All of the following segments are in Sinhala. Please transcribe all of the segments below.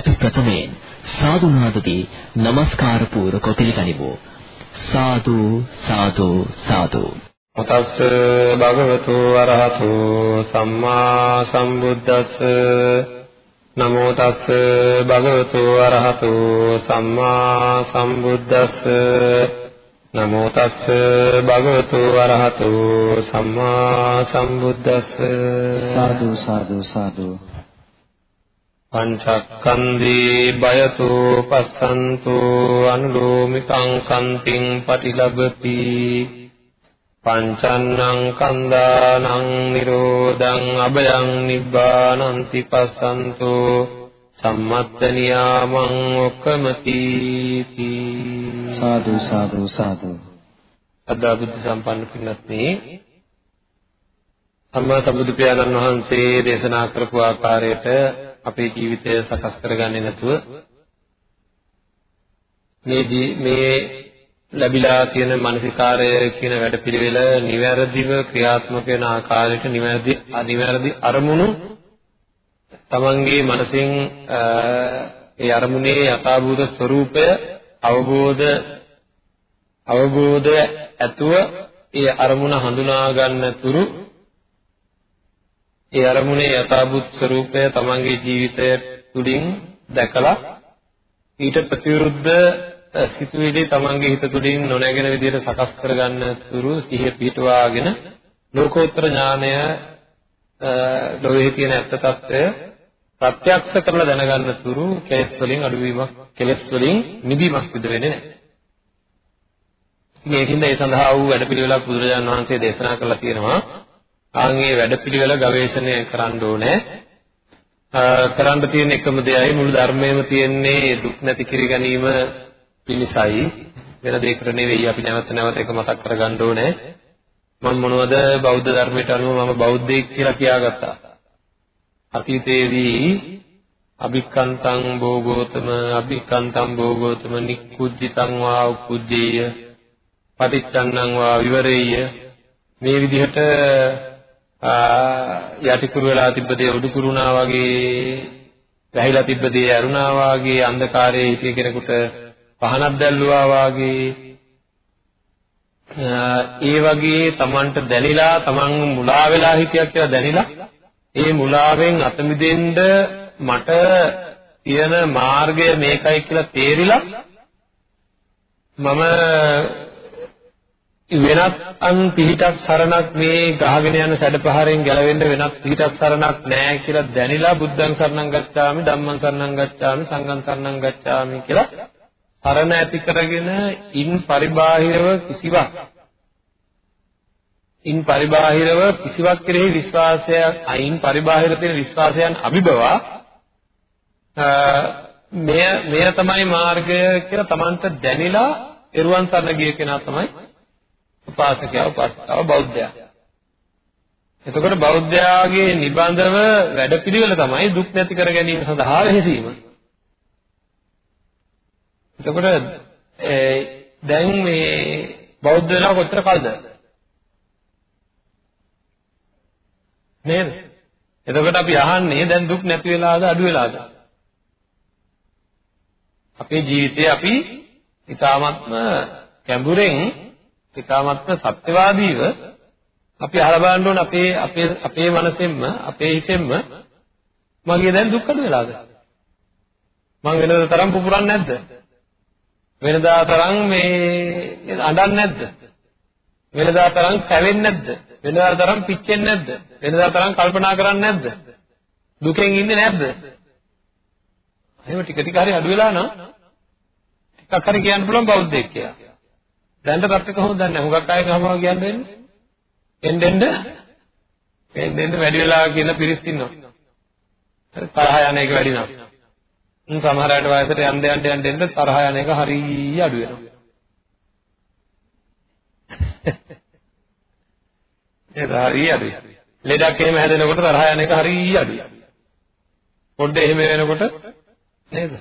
අපි ප්‍රථමයෙන් සාදු නාදදී নমස්කාර පූර්වක පිළිගනිමු. සාදු සාදු සාදු. තස්ස භගවතු අරහතු සම්මා සම්බුද්දස්ස. නමෝ තස්ස භගවතු අරහතු සම්මා සම්බුද්දස්ස. නමෝ තස්ස භගවතු වරහතු සම්මා සම්බුද්දස්ස. සාදු සාදු සාදු පංචක්ඛන්දී බයතු පස්සන්තු අනුලෝමිකං කන්තිං පටිලබති පංචන්නං කන්දානං නිරෝධං අබයං නිබ්බානන්ති පස්සන්තු සම්මත්ත නියාමං ඔක්කමති සාදු සාදු සාදු. අදා බුද්ධ සම්පන්න පින්වත්නි සම්මා සම්බුදු පියාණන් වහන්සේ දේශනා කරපු ආකාරයට අපේ ජීවිතය සකස් කරගන්නේ නැතුව මේ මේ ලැබිලා තියෙන මානසිකාරය කියන වැඩපිළිවෙල නිවැරදිව ක්‍රියාත්මක වෙන ආකාරයට නිවැරදි අනිවැරදි අරමුණු තමන්ගේ මනසින් ඒ අරමුණේ යථාභූත ස්වરૂපය අවබෝධ අවබෝධය ඇතුව ඒ අරමුණ හඳුනා ගන්නතුරු ඒ අරමුණේ යථාභූත ස්වરૂපය තමන්ගේ ජීවිතය තුළින් දැකලා ඊට ප්‍රතිවිරුද්ධ සිතුවිලි තමන්ගේ හිත තුළින් නොනැගෙන විදිහට සකස් කරගන්න තුරු සිහිය පිටවාගෙන ලෝකෝත්තර ඥානය ලෝකයේ තියෙන ඇත්ත తত্ত্বය ප්‍රත්‍යක්ෂ කරලා දැනගන්න තුරු කෙලස් වලින් අඩුවීමක් කෙලස් වලින් මිදීමක් සිදු වෙන්නේ නැහැ. ඉතින් ඒකින්ද ඒ සඳහා වූ වැඩපිළිවෙලක් බුදුරජාණන් වහන්සේ දේශනා කරලා තියෙනවා. ආන්ගේ වැඩපිළිවෙල ගවේෂණය කරන්න ඕනේ. කරන්න තියෙන එකම දෙයයි මුළු ධර්මයේම තියෙන්නේ දුක් නැති කර ගැනීම පිණිසයි. වෙන දෙයකට නෙවෙයි අපි නැවත නැවත ඒක මතක් කරගන්න ඕනේ. මම මොනවද බෞද්ධ ධර්මයට අනුව මම බෞද්ධයෙක් කියලා කියාගත්තා. අතීතයේදී අභික්කන්තං භෝගෝතම අභික්කන්තං භෝගෝතම නික්කුජ්ජිතං වා උකුජ්ජේය පටිච්චන්නං වා විවරේය මේ විදිහට යටිකුරු වෙලා තිබ්බ දේ උඩු කුරුණා වගේ වැහිලා තිබ්බ දේ අරුණා වගේ අන්ධකාරයේ හිටිය කෙනෙකුට පහනක් දැල්ලුවා වගේ. ඒ වගේ Tamanට දැනිලා Taman මුලා වෙලා හිටියක් කියලා දැනිලා ඒ මුලාවෙන් අත මිදෙන්න මට තියෙන මාර්ගය මේකයි කියලා තේරිලා මම වෙනත් අන් පිහිටක් සරණක් මේ ගහගෙන යන සැඩපහරෙන් ගැලවෙන්න වෙනත් පිහිටක් සරණක් නැහැ කියලා දැනিলা බුද්ධං සරණං ගච්ඡාමි ධම්මං සරණං ගච්ඡාමි සංඝං සරණං ගච්ඡාමි කියලා සරණ ඇති කරගෙන ඉන් පරිබාහිරව කිසිවක් ඉන් පරිබාහිරව කිසිවක් කෙරෙහි විශ්වාසයක් අයින් පරිබාහිර තියෙන විශ්වාසයන් අභිබවා මෙය මෙය තමයි මාර්ගය කියලා Tamanට දැනিলা එරුවන් සරණ ගිය කෙනා තමයි උපාසකයා උපාසිකාව බෞද්ධයා. එතකොට බෞද්ධයාගේ නිබඳව වැඩපිළිවෙල තමයි දුක් නැති කර ගැනීම සඳහා වෙහෙසීම. එතකොට දැන් මේ බෞද්ධ වෙලා කොච්චර කල්ද? නේද? එතකොට අපි අහන්නේ දැන් දුක් නැති වෙලාද අඩු වෙලාද? අපේ ජීවිතේ අපි ඊ타මත්ම කැඹුරෙන් ඊ타මත්ම සත්‍යවාදීව අපි අහලා බලන්න ඕන අපේ අපේ අපේ මනසෙන්ම අපේ හිතෙන්ම මගේ දැන් දුක් අඩු වෙලාද? මං වෙනද තරම් පුපුරන්නේ නැද්ද? වෙනදා තරම් මේ අඬන්නේ නැද්ද? වෙනදා තරම් කැවෙන්නේ නැද්ද? වෙනදා තරම් පිච්චෙන්නේ නැද්ද? වෙනදා තරම් කල්පනා කරන්නේ නැද්ද? දුකෙන් ඉන්නේ නැද්ද? එහෙම ටික ටික හරි අඩු වෙලා නම් ටිකක් හරි කියන්න පුළුවන් බෞද්ධයෙක් කියලා. දැන් තත්ත්වක හොඳ නැහැ. හුඟක් අය ගහනවා කියන්නේ එන්න එන්න එන්න එන්න වැඩි වෙලා කියන පිරිස් ඉන්නවා. තරහ යන එක වැඩි නම්. සමහර අයට වයසට යන්න යන්න යන්න එන්න තරහ යන එක හරිය අඩු වෙනවා. ඒක හරි අඩුයි. ලෙඩක් එහෙම හැදෙනකොට තරහ යන එක හරි අඩුයි. පොඩ්ඩ එහෙම වෙනකොට නේද?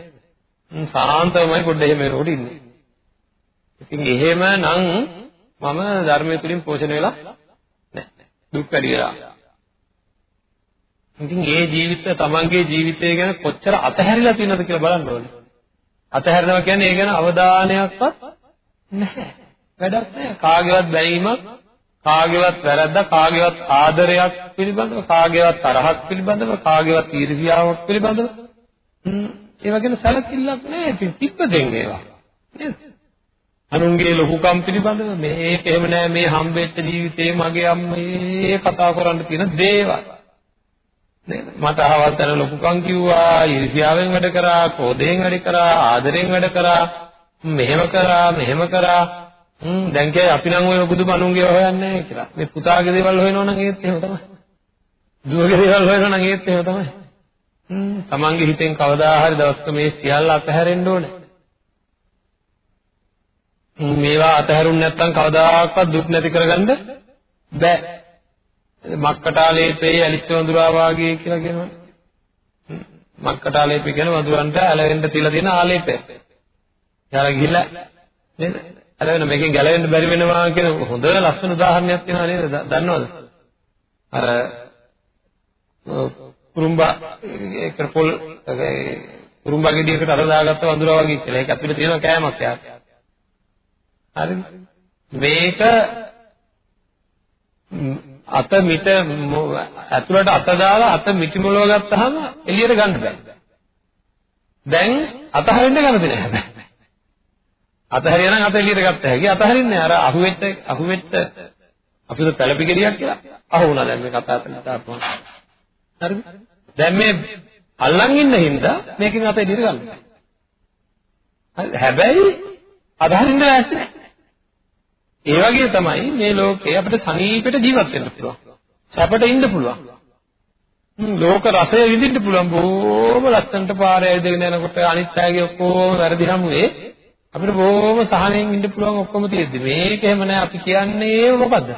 සාන්තවමයි පොඩ්ඩ එහෙම වෙනකොට ඉන්නේ. ඉතින් එහෙම නම් මම ධර්මයේ තුලින් පෝෂණය වෙලා නැහැ. දුක් වැඩි වෙලා. ඉතින් ඒ ජීවිත තමන්ගේ ජීවිතය ගැන කොච්චර අතහැරිලා තියෙනවද කියලා බලන්න ඕනේ. අතහැරනවා කියන්නේ ඒ ගැන අවධානයක්වත් නැහැ. වැඩක් නැහැ. කාගේවත් බැනීමක්, කාගේවත් වැරද්දක්, කාගේවත් ආදරයක් පිළිබඳව, කාගේවත් තරහක් පිළිබඳව, කාගේවත් ඊර්ෂ්‍යාවක් පිළිබඳව ඒවා ගැන සැලකිල්ලක් නැහැ. ඉතින් තිබ්බදෙන් ඒවා. නේද? අනුන්ගේ ලොකුකම් පිළිබඳව මේක එහෙම නෑ මේ හම්බෙච්ච ජීවිතේ මගේ අම්මේ කතා කරන්න තියෙන දේවල්. නේද? මට අහවල් තැන ලොකුකම් කිව්වා ඊර්ෂ්‍යාවෙන් වැඩ කරා ක්‍රෝධයෙන් වැඩ කරා ආදරෙන් වැඩ කරා මෙහෙම කරා මෙහෙම කරා. හ්ම් දැන් කිය අපි නම් ඔය බුදුම අනුන්ගේ හොයන්නේ නැහැ කියලා. මේ පුතාගේ දේවල් හොයනවා නම් ඒත් එහෙම තමයි. දුවගේ දේවල් හොයනවා නම් ඒත් එහෙම තමයි. හ්ම් තමන්ගේ හිතෙන් කවදා හරි දවසක මේ සියල්ල අතහැරෙන්න ඕනේ. මේවා අතහැරුන් නැත්නම් කවදාකවත් දුක් නැති කරගන්න බෑ. මක්කටාලේපේ ඇලිච්ච වඳුරා වාගේ කියලා කියනවා. මක්කටාලේපේ කියන වඳුරන්ට ඇලවෙන්න තියලා තියෙන ආලේපය. යාලා ගිහිල්ලා නේද? ඇලවෙන මේකෙන් ගැලවෙන්න බැරි වෙනවා කියන හොඳ ලස්සන උදාහරණයක් තියෙනවා නේද? දන්නවද? අර කුරුම්බා ඒක පොල් කුරුම්බා ගෙඩියකට අර දාගත්ත වඳුරා වගේ කියලා. ඒක ඇතුලේ තියෙන කෑමක් යාට. හරිද? මේක අත මිට ඇතුළට අත දාලා අත මිටි මොලව ගත්තාම එළියට ගන්න බෑ. දැන් අතහරින්න කැමති නෑ. අතහරියා නම් අත එළියට ගත්ත හැකි. අතහරින්නේ අර අහුවෙච්ච අහුවෙච්ච අපිට පැලපි ගෙඩියක් කියලා. අහු වුණා දැන් මේ කතා කරන තාපුවා. හරිද? දැන් මේ අල්ලන් ඉන්න හින්දා මේකෙන් අත එළියට ගන්න. හරි හැබැයි අදහරින්න ලෑස්ති නැහැ. ඒ වගේ තමයි මේ ලෝකේ අපිට සනීපෙට ජීවත් වෙන්න පුළුවන්. සැපට ඉන්න පුළුවන්. ලෝක රසය විඳින්න පුළුවන්. බොහොම ලස්සනට පාරේ ඇවිදගෙන යනකොට අනිත් අයගේ ඔක්කොම වැරදි හමුවේ අපිට බොහොම සහනෙන් ඉන්න පුළුවන් ඔක්කොම තියෙද්දි. මේක එහෙම නැහැ අපි කියන්නේ මොකද්ද?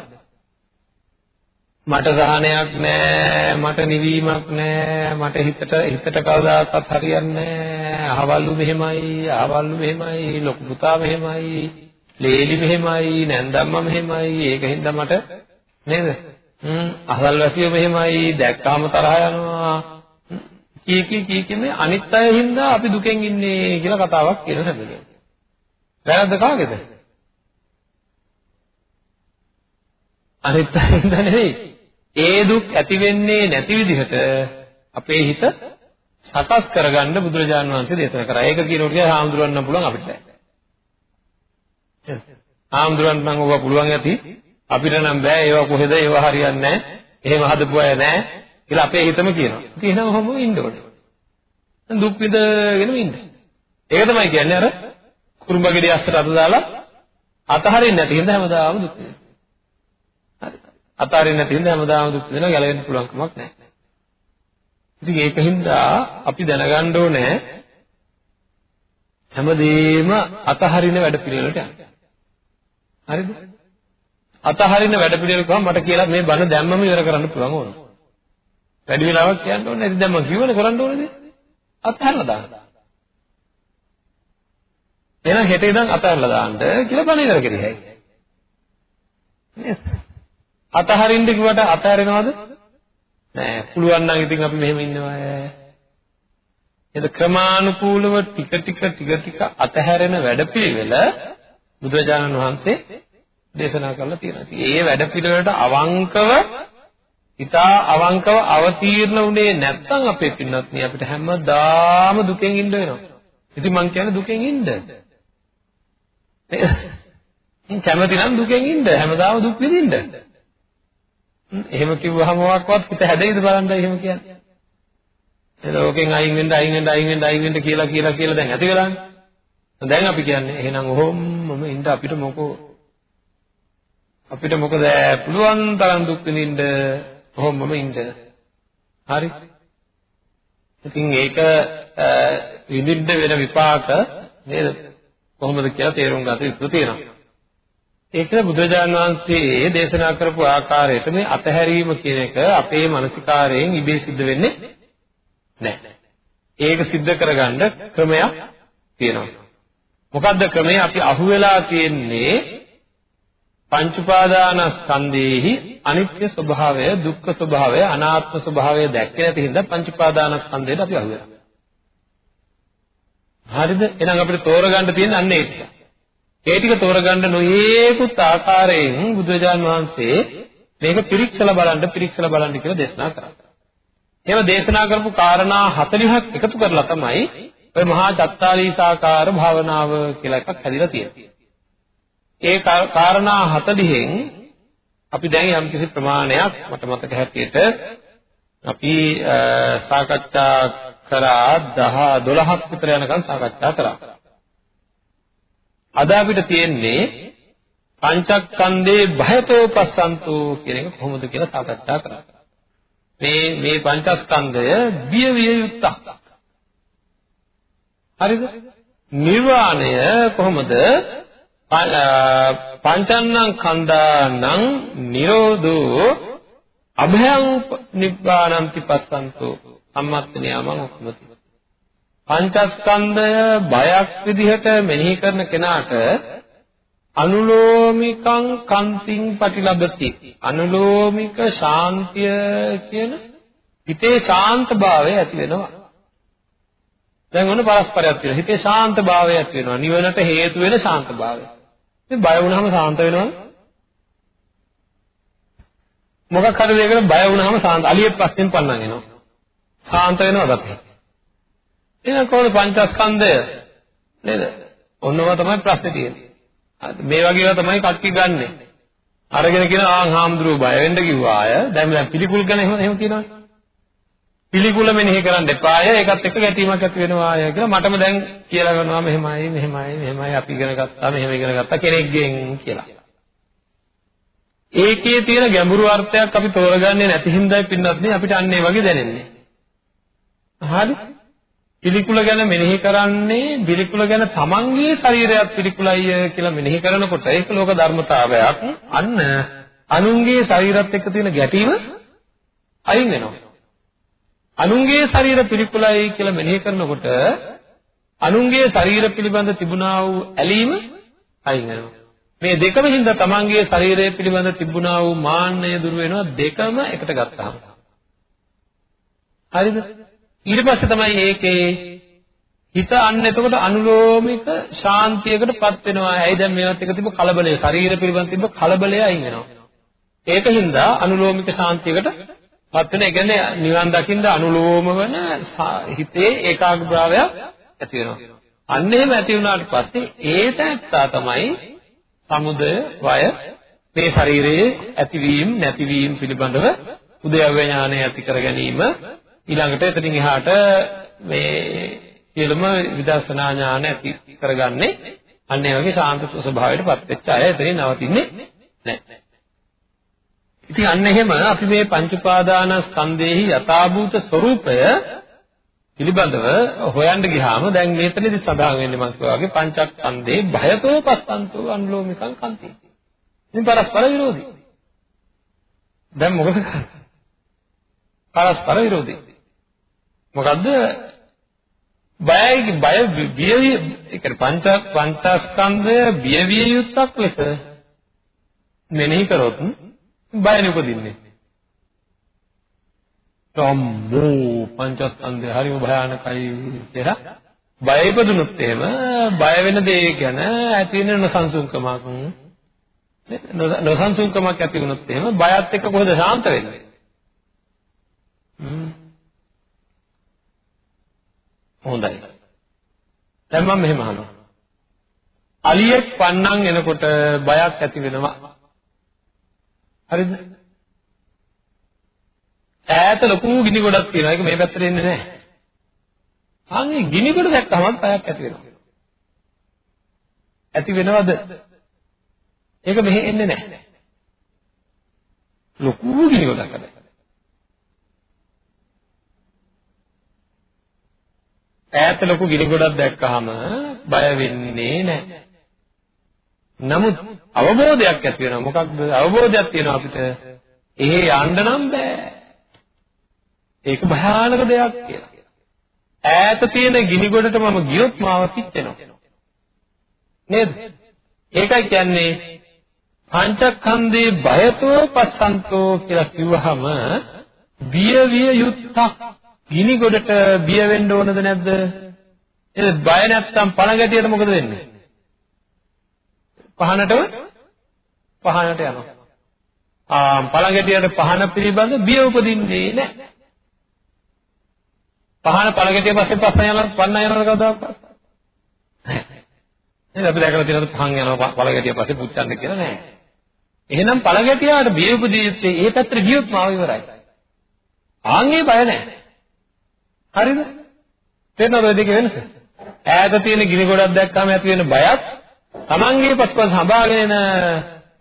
මට සහනයක් නැහැ මට නිවීමක් නැහැ මට හිතට හිතට කවදාකවත් හරියන්නේ නැහැ අහවල්ලු මෙහෙමයි අහවල්ලු මෙහෙමයි ලොකු පුතා මෙහෙමයි. ලේලි මෙහෙමයි නැන්දම්ම මෙහෙමයි ඒකින්ද මට නේද? හ්ම් අහවල්වැසියෝ මෙහෙමයි දැක්කාම තරහ යනවා. කී කී කී කියන්නේ අනිත් අය හින්දා අපි දුකෙන් ඉන්නේ කියලා කතාවක් කියන හැබැයි වැරද්ද කාගේද? අනිත් අය හින්දා නෙවෙයි. ඒ දුක් ඇති වෙන්නේ නැති විදිහට අපේ හිත සකස් කරගන්න බුදුරජාණන් වහන්සේ දේශනා කරා. ඒක කියනකොට කිය හාමුදුරන් නම් පුළුවන් අපිට. හාමුදුරන් නම් ඕවා පුළුවන් ඇති. අපිට නම් බෑ ඒවා කොහෙද ඒවා හරියන්නේ නැහැ. එහෙම හදපු අය නැහැ කියලා අපේ හිතම කියනවා. ඉතින් එහෙනම් ඔහොම ඉන්න ඕනේ. දුක් විඳගෙනම ඉන්න. ඒක තමයි කියන්නේ අර කුරුම්බගෙඩිය අස්සට අත දාලා අතහරින්න නැති හින්දා හැමදාම දුක් විඳිනවා. අතාරින්න නැති හින්දා හැමදාම දුක් වෙනවා ගැලවෙන්න පුළුවන් කමක් නැහැ. ඉතින් ඒකින්ද අපි දැනගන්න ඕනේ හැමදේම අතහරින වැඩ පිළිවෙලට යන්න. හරිද? අතහරින වැඩ පිළිවෙල කොහොම මට කියලා මේ බණ දැම්මම ඉවර කරන්න පුළුවන් ඕන. වැඩි වෙලාවක් කියන්න ඕනේ නැති දැන් මම කියවනේ කරන්න ඕනේද? අතහරලා දාන්න. එහෙනම් හෙට ඉඳන් අතහරලා දාන්න කියලා බණ ඉවර කරේ හැයි. නේද? අතහරින්න කිව්වට අතහැරෙනවද? නෑ. පුළුවන් නම් ඉතින් අපි මෙහෙම ඉන්නවා. එද ක්‍රමානුකූලව ටික ටික ටික ටික අතහැරෙන වැඩපිළිවෙල බුදුරජාණන් වහන්සේ දේශනා කරලා තියෙනවා. ඉතින් ඒ වැඩපිළිවෙලට අවංකව ඉතා අවංකව අවතීර්ණ වුණේ නැත්නම් අපේ පින්නත් නේ අපිට හැමදාම දුකෙන් ඉන්න වෙනවා. ඉතින් මං කියන්නේ දුකෙන් ඉන්න. කැමති නම් දුකෙන් ඉන්න හැමදාම දුක් විඳින්න. එහෙම කිව්වහම මොකක්වත් හිත හැදෙයිද බලන්න එහෙම කියන්නේ. ඒ ලෝකෙන් අයින් වෙන්න අයින් වෙන්න අයින් වෙන්න අයින් වෙන්න කියලා කියලා කියලා දැන් ඇති වෙලානේ. දැන් අපි කියන්නේ එහෙනම් ඔහොමම ඉන්න අපිට මොකෝ අපිට මොකද පුළුවන් තරම් දුක් විඳින්න ඔහොමම ඉන්න. හරි. ඉතින් ඒක විඳින්න වෙන විපාක නේද? කොහොමද කියලා තේරුම් ගන්න යුතු තියෙනවා. ඒක බුදුරජාණන් වහන්සේ දේශනා කරපු ආකාරයට මේ අතහැරීම කියන එක අපේ මානසිකාරයෙන් ඉබේ සිද්ධ වෙන්නේ නැහැ. ඒක සිද්ධ කරගන්න ක්‍රමයක් තියෙනවා. මොකද්ද ක්‍රමය? අපි අහුවෙලා තියෙන්නේ පංච උපාදානස්කන්ධයේහි අනිත්‍ය ස්වභාවය, දුක්ඛ ස්වභාවය, අනාත්ම ස්වභාවය දැක්කේ නැති හින්දා පංච උපාදානස්කන්ධයට අපි අහුවෙලා. හරිද? එහෙනම් අපිට තෝරගන්න තියෙන්නේ අන්න ඒක. ඒ ටික තෝරගන්න නොයේකුත් ආකාරයෙන් බුදුරජාන් වහන්සේ මේක පිරික්සලා බලන්න පිරික්සලා බලන්න කියලා දේශනා කරා. එහෙම දේශනා කරපු කාරණා 40ක් එකතු කරලා තමයි ඔය මහා චත්තාරීසාකාර භාවනාව කියලා එකක් හැදිලා තියෙනවා. ඒ කාරණා 40න් අපි දැන් යම් කිසි ප්‍රමාණයක් මට මතක හැටියට අපි සාකච්ඡා කරා 10 12ක් විතර යනකම් සාකච්ඡා කරා. අද අපිට තියෙන්නේ පංචස්කන්ධේ භයතෝ පස්සන්තෝ කියන එක කොහොමද කියලා සාකච්ඡා කරා. මේ මේ පංචස්කන්ධය බිය විය යුක්තක්. හරිද? නිර්වාණය කොහොමද? පංචන්නං කන්දානං නිරෝධෝ අභයං නිබ්බානං තිපස්සන්තෝ සම්මත්ත නියමං උක්මති පංචස්කන්ධය බයක් විදිහට මෙනෙහි කරන කෙනාට අනුලෝමිකං කන්තිං පටිලබති අනුලෝමික ශාන්තිය කියන හිතේ ශාන්තභාවය ඇති වෙනවා දැන් ඔන්න පරස්පරයක් තියෙනවා හිතේ ශාන්තභාවය ඇති වෙනවා නිවනට හේතු වෙන ශාන්තභාවය ඉතින් බය වුණාම ශාන්ත වෙනවද මොකක් හරි දෙයකට බය වුණාම ශාන්ත අලියෙක් පස්සෙන් පන්නන් එනවා ශාන්ත වෙනවද අපි එහෙනම් කොහොමද පංචස්කන්ධය නේද? ඔන්නව තමයි ප්‍රශ්නේ තියෙන්නේ. මේ වගේ ඒවා තමයි කට්ටි ගන්නෙ. අරගෙන කියන ආන් හාමුදුරුවෝ බය වෙන්න කිව්වා අය. දැන් දැන් පිළිකුල් ගැන එහෙම එහෙම කියනවනේ. පිළිකුල මෙනෙහි කරන්න එපාය. ඒකත් එක්ක ගැටීමක් ඇති වෙනවා අය කියලා මටම දැන් කියලා ගන්නවා මෙහෙමයි මෙහෙමයි මෙහෙමයි අපි ඉගෙන ගත්තා මෙහෙම ඉගෙන ගත්තා කෙනෙක්ගෙන් කියලා. ඒකේ තියෙන ගැඹුරු අර්ථයක් අපි තෝරගන්නේ නැති හින්දායි පින්නත් නේ අපිට අන්න ඒ වගේ දැනෙන්නේ. හරි? පිළිකුල ගැන මෙනෙහි කරන්නේ පිළිකුල ගැන තමන්ගේ ශරීරයත් පිළිකුලයි කියලා මෙනෙහි කරනකොට ඒක ලෝක ධර්මතාවයක් අන්න අනුන්ගේ ශරීරත් එක්ක තියෙන ගැටීම අයින් වෙනවා අනුන්ගේ ශරීර පිළිකුලයි කියලා මෙනෙහි කරනකොට අනුන්ගේ ශරීර පිළිබඳ තිබුණා වූ ඇලීම අයින් වෙනවා මේ දෙකම හින්දා තමන්ගේ ශරීරය පිළිබඳ තිබුණා වූ මාන්නය දුර වෙනවා දෙකම එකට ගත්තාම හරිද ඊට පස්සේ තමයි ඒකේ හිත අන්න එතකොට අනුලෝමික ශාන්තියකටපත් වෙනවා. ඇයි දැන් මේවත් එක තිබ්බ කලබලය, ශරීර පිළිබඳ තිබ්බ කලබලය අයින් වෙනවා. ඒකින්ද අනුලෝමික ශාන්තියකටපත් වෙන. ඒ කියන්නේ නිවන් දකින්න අනුලෝම වෙන හිතේ ඒකාග්‍රතාවයක් ඇති වෙනවා. අන්න එහෙම ඇති වුණාට පස්සේ ඒට ඇත්තා තමයි සමුදය වය මේ ශරීරයේ ඇතිවීම නැතිවීම පිළිබඳව උදයව්‍ය ඥානය ඇති කර ගැනීම ඊළඟට එතනින් එහාට මේ සියලුම විදර්ශනා ඥාන ඇති කරගන්නේ අන්න ඒ වගේ ශාන්ත ස්වභාවයටපත් වෙච්ච අය එතනින් නවතින්නේ නැහැ. ඉතින් අන්න එහෙම අපි මේ පංච උපාදාන ස්කන්ධයේහි යථාභූත ස්වરૂපය පිළිබඳව හොයන්න ගියාම දැන් මේතනදී සඳහන් වෙන්නේ මම කිව්වා වගේ පංචස්කන්ධේ භයතෝ පස්සන්තෝ අනුලෝමිකං කන්ති. ඉතින් පරස්පර විරෝධී. දැන් මොකද කරන්නේ? පරස්පර විරෝධී. මොකද්ද බයයි බය බිය ඒ කියන්නේ පංච පංචස්කන්ධය බිය විය යුත්තක් ලෙස මෙනෙහි කරොත් බය නෙපදින්නේ. තම්මෝ පංචස්කන්ධය හරිම භයානකයි කියලා බය ඉපදුනොත් එහෙම බය වෙන දේ ගැන ඇති වෙන නොසන්සුන්කමක් නොසන්සුන්කමක් ඇති වුණොත් එහෙම බයත් එක්ක කොහෙද ශාන්ත වෙන්නේ? හොඳයි. දැන් මම මෙහෙම අහනවා. අලියෙක් පන්නන් එනකොට බයක් ඇති වෙනවා. හරිද? ඈත ලොකු ගිනි ගොඩක් තියෙනවා. ඒක මේ පැත්තට එන්නේ නැහැ. අනේ ගිනි ගොඩ දැක්කම බයක් ඇති වෙනවා. ඇති වෙනවද? ඒක මෙහෙ එන්නේ නැහැ. ලොකු ගිනි ගොඩක් හැබැයි. ඈත ලොකු ගිනි ගොඩක් දැක්කහම බය වෙන්නේ නැහැ. නමුත් අවබෝධයක් ඇති වෙනවා. මොකක්ද අවබෝධයක් තියෙනවා අපිට. එහෙ යන්න නම් බෑ. ඒක භයානක දෙයක් කියලා. ඈත තියෙන ගිනි ගොඩට මම ගියොත් මාව පිච්චෙනවා. නේද? ඒකයි කියන්නේ පංචස්කන්ධේ බයතෝ පස්සන්තෝ කියලා කිව්වහම බිය විය යුත්තක් ගිනි ගොඩට බිය වෙන්න ඕනද නැද්ද? එහෙනම් බය නැත්තම් පණ ගැටියට මොකද වෙන්නේ? පහනටම පහනට යනවා. ආ පණ ගැටියට පහන පිළිබඳ බිය උපදින්නේ නැහැ. පහන පණ ගැටිය පස්සේ පස්සෙන් යනවා පන්න යනවද කවදාවත්? නේද අපි දැකලා තියෙනවද පහන් යනවා පළ ගැටිය පස්සේ පුච්චන්න කියලා නෑ. එහෙනම් පළ ගැටියාට බිය උපදී යුත්තේ ඒ පැත්තට ගියොත් මාව ඉවරයි. ආන්ගේ බය නෑ. හරිද? තේරෙනවද ඔය දෙකේ වෙනස? ඈත තියෙන ගිනි ගොඩක් දැක්කම ඇති වෙන බයත් Tamange පස්පස් හඹාගෙන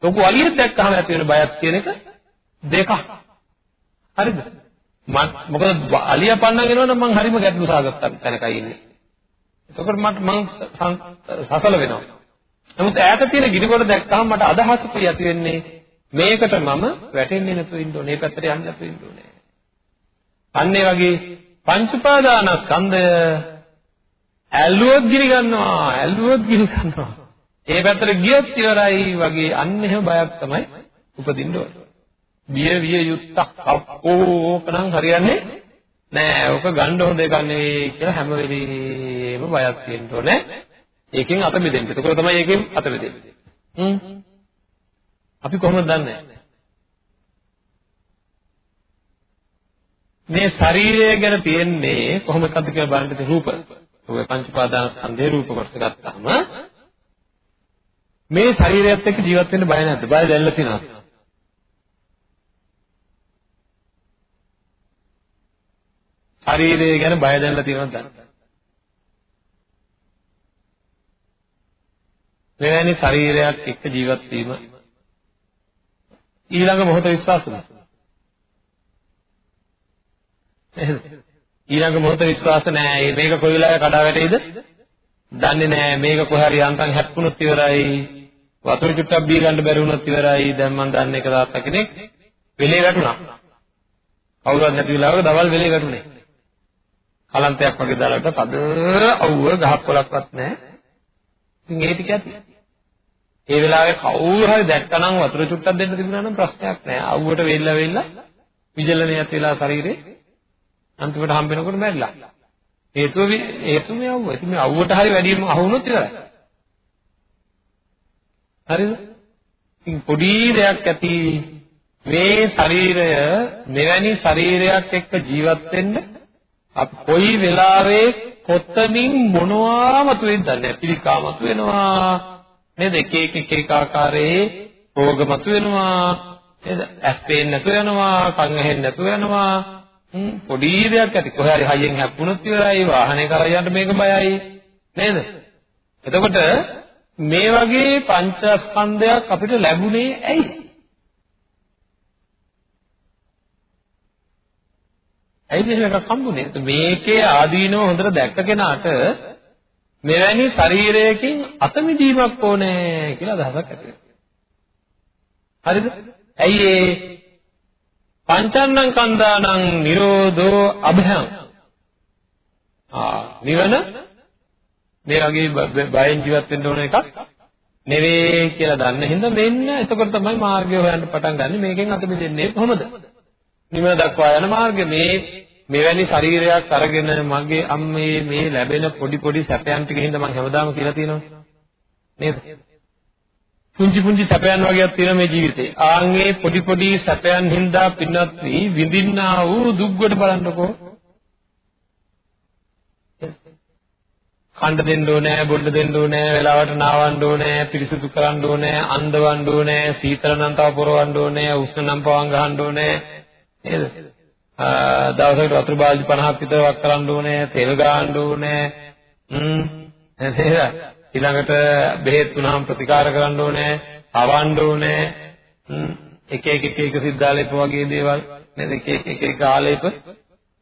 ලොකු අලියෙක් දැක්කම ඇති වෙන බයත් කියන එක දෙකක්. හරිද? මොකද අලිය පන්නගෙන යනවනම් මං හරිම ගැටලු සාගත තැනකයි ඉන්නේ. එතකොට මට මං සසල වෙනවා. නමුත් ඈත තියෙන ගිනි කොට දැක්කම මට අදහසක් ඇති වෙන්නේ මේකට මම වැටෙන්නේ නැතුව ඉන්න ඕනේ. මේ පැත්තට යන්න නැතුව ඉන්න ඕනේ. අන්න ඒ වගේ පංච උපාදානස්කන්ධය ඇල්ලුවොත් ගිනි ගන්නවා ඇල්ලුවොත් ගිනි ගන්නවා ඒ පැත්තට ගියොත් ඉවරයි වගේ අන්න එහෙම බයක් තමයි උපදින්න ඕනේ. බිය විය යුත්තක් ඕකනම් හරියන්නේ නෑ. ඕක ගන්න හොඳ එකක් නෙවෙයි කියලා හැම වෙලෙම බයක් තියෙන්න ඕනේ. ඒකෙන් අත බෙදෙන්න. ඒක තමයි ඒකෙන් අත බෙදෙන්නේ. හ්ම්. අපි කොහොමද දන්නේ? මේ ශරීරය ගැන තියෙන්නේ කොහොමද කියලා බලන්න රූප. ඔය පංච පාදාන ස්කන්ධේ රූප කොටස ගත්තාම මේ ශරීරයත් එක්ක ජීවත් වෙන්න බය නැද්ද? බය දැල්ලා තියෙනවද? ශරීරය ගැන බය දැල්ලා තියෙනවද? මෙවැනි ශරීරයක් එක්ක ජීවත් වීම ඊළඟ මොහොත විශ්වාසද? ඊළඟ මොහොත විශ්වාස නැහැ. මේක කොයි වෙලාවෙ කඩා වැටෙයිද? දන්නේ නැහැ. මේක කොහේ හරි යන්තම් හැප්පුණොත් ඉවරයි. වතුර චුට්ටක් බී ගන්න බැරි වුණොත් ඉවරයි. දැන් මම දන්නේ එක තාත්තා කෙනෙක් වෙලේ වැටුණා. කවුරුත් නැති වෙලාවක දවල් වෙලේ වැටුනේ. කලන්තයක් වගේ දාලාට පද අවුව ගහක් කොලක්වත් නැහැ. ඉතින් ඒ ටික ඇති. ඒ වෙලාවේ කවුරු හරි දැක්කනම් වතුර චුට්ටක් දෙන්න තිබුණා නම් ප්‍රශ්නයක් නැහැ. අවුවට වෙල්ලා වෙල්ලා විජලණය ඇති වෙලා ශරීරේ අන්තිමට හම්බ වෙනකොට මැරිලා. හේතුව හේතුව මේ අවුව. ඉතින් මේ අවුවට හරි වැඩිම අහුනොත් ඉවරයි. හරිද? ඉතින් පොඩි දෙයක් ඇති මේ ශරීරය මෙවැනි ශරීරයක් එක්ක ජීවත් වෙන්න අපි කොයි වෙලාවෙ කොතනින් මොනවා මතුවෙයිද දන්නේ පිළිකා මතුවෙනවා. නේද? එක එක එක එක ආකාරයේ රෝග මතුවෙනවා. නේද? ඇස් පේන්නේ නැතු වෙනවා කන් ඇහෙන්නේ නැතු වෙනවා පොඩි දෙයක් ඇති. කොහේ හරි හයියෙන් හැප්පුණොත් ඉවරයි වාහනේ කරා යන්න මේක බයයි. නේද? එතකොට මේ වගේ පංචස්කන්ධයක් අපිට ලැබුණේ ඇයි? ඇයි මේක හම්බුනේ? මේකේ ආදීනව හොඳට දැක්ක කෙනාට මෙවැනි ශරීරයකින් අත මිදීමක් ඕනේ කියලා අදහසක් ඇති හරිද? ඇයි ඒ? පංචන්නං කන්දානං නිරෝධෝ අභයං. ආ නිවන මේ වගේ බයෙන් ජීවත් වෙන්න ඕන එකක් නෙවෙයි කියලා දන්න හින්දා මෙන්න එතකොට තමයි මාර්ගය හොයන්න පටන් ගන්න. මේකෙන් අත මිදෙන්නේ කොහොමද? නිවන දක්වා යන මාර්ගය. මේ මෙවැනි ශරීරයක් අරගෙන මගේ අම්මේ මේ ලැබෙන පොඩි පොඩි සැපයන් ටික හින්දා මම හැමදාම කියලා තියෙනවා නේද? පුංචි පුංචි සැපයන් වගේක් තියෙන මේ ජීවිතේ. ආන්ගේ පොඩි පොඩි සැපයන් හින්දා පින්නත් විඳින්නා වූ දුක්ගොඩ බලන්නකෝ. කණ්ඩ දෙන්න ඕනේ, බොන්න දෙන්න ඕනේ, වෙලාවට නාවන්න ඕනේ, පිරිසිදු කරන්න ඕනේ, අන්දවන්න ඕනේ, සීතල නම් තව පොරවන්න ඕනේ, උෂ්ණ නම් පවන් ගහන්න ඕනේ. නේද? දවසකට වතුර බාල්දි 50ක් විතර වක් කරන්න ඕනේ, තෙල් ගාන්න ඕනේ. හ්ම්. නේද? ඊළඟට බෙහෙත් තුනම ප්‍රතිකාර කරන්න ඕනේ, අවන්න ඕනේ. එක එක එක එක සිද්ධාලේප වගේ දේවල් නේද? එක එක එක එක ආලේප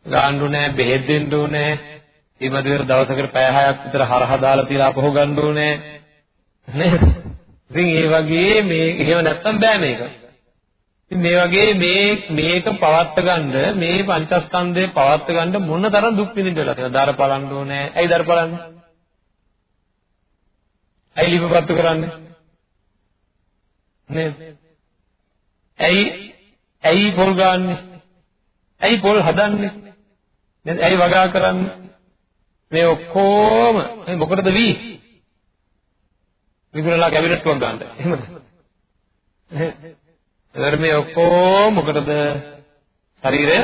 ගන්න ඕනේ, බෙහෙත් දෙන්න ඕනේ. ඊමදිවර දවසකට පැය 6ක් විතර හරහ දාලා තියලා අපහො ගන්න ඕනේ. නේද? ඉතින් ඒ වගේ මේ එහෙම නැත්තම් බෑ මේක. ඉතින් මේ වගේ මේ මේක පවත්ත ගන්න මේ පංචස්කන්ධය පවත්ත ගන්න මොන තරම් දුක් විඳින්න වෙලාද? දර බලන්න ඕනේ. ඇයි දර බලන්නේ? ඇයි ලිපපත්තු කරන්නේ? නේද? ඇයි ඇයි පොල් ගන්නන්නේ? ඇයි පොල් හදන්නේ? නේද? ඇයි වගා කරන්නේ? මේ ඔක්කොම මේ මොකටද වී? විකුණලා කැබිනට්ටුවක් ගන්න. එහෙමද? එතකොට මේ ඔක්කොම මොකටද? ශරීරය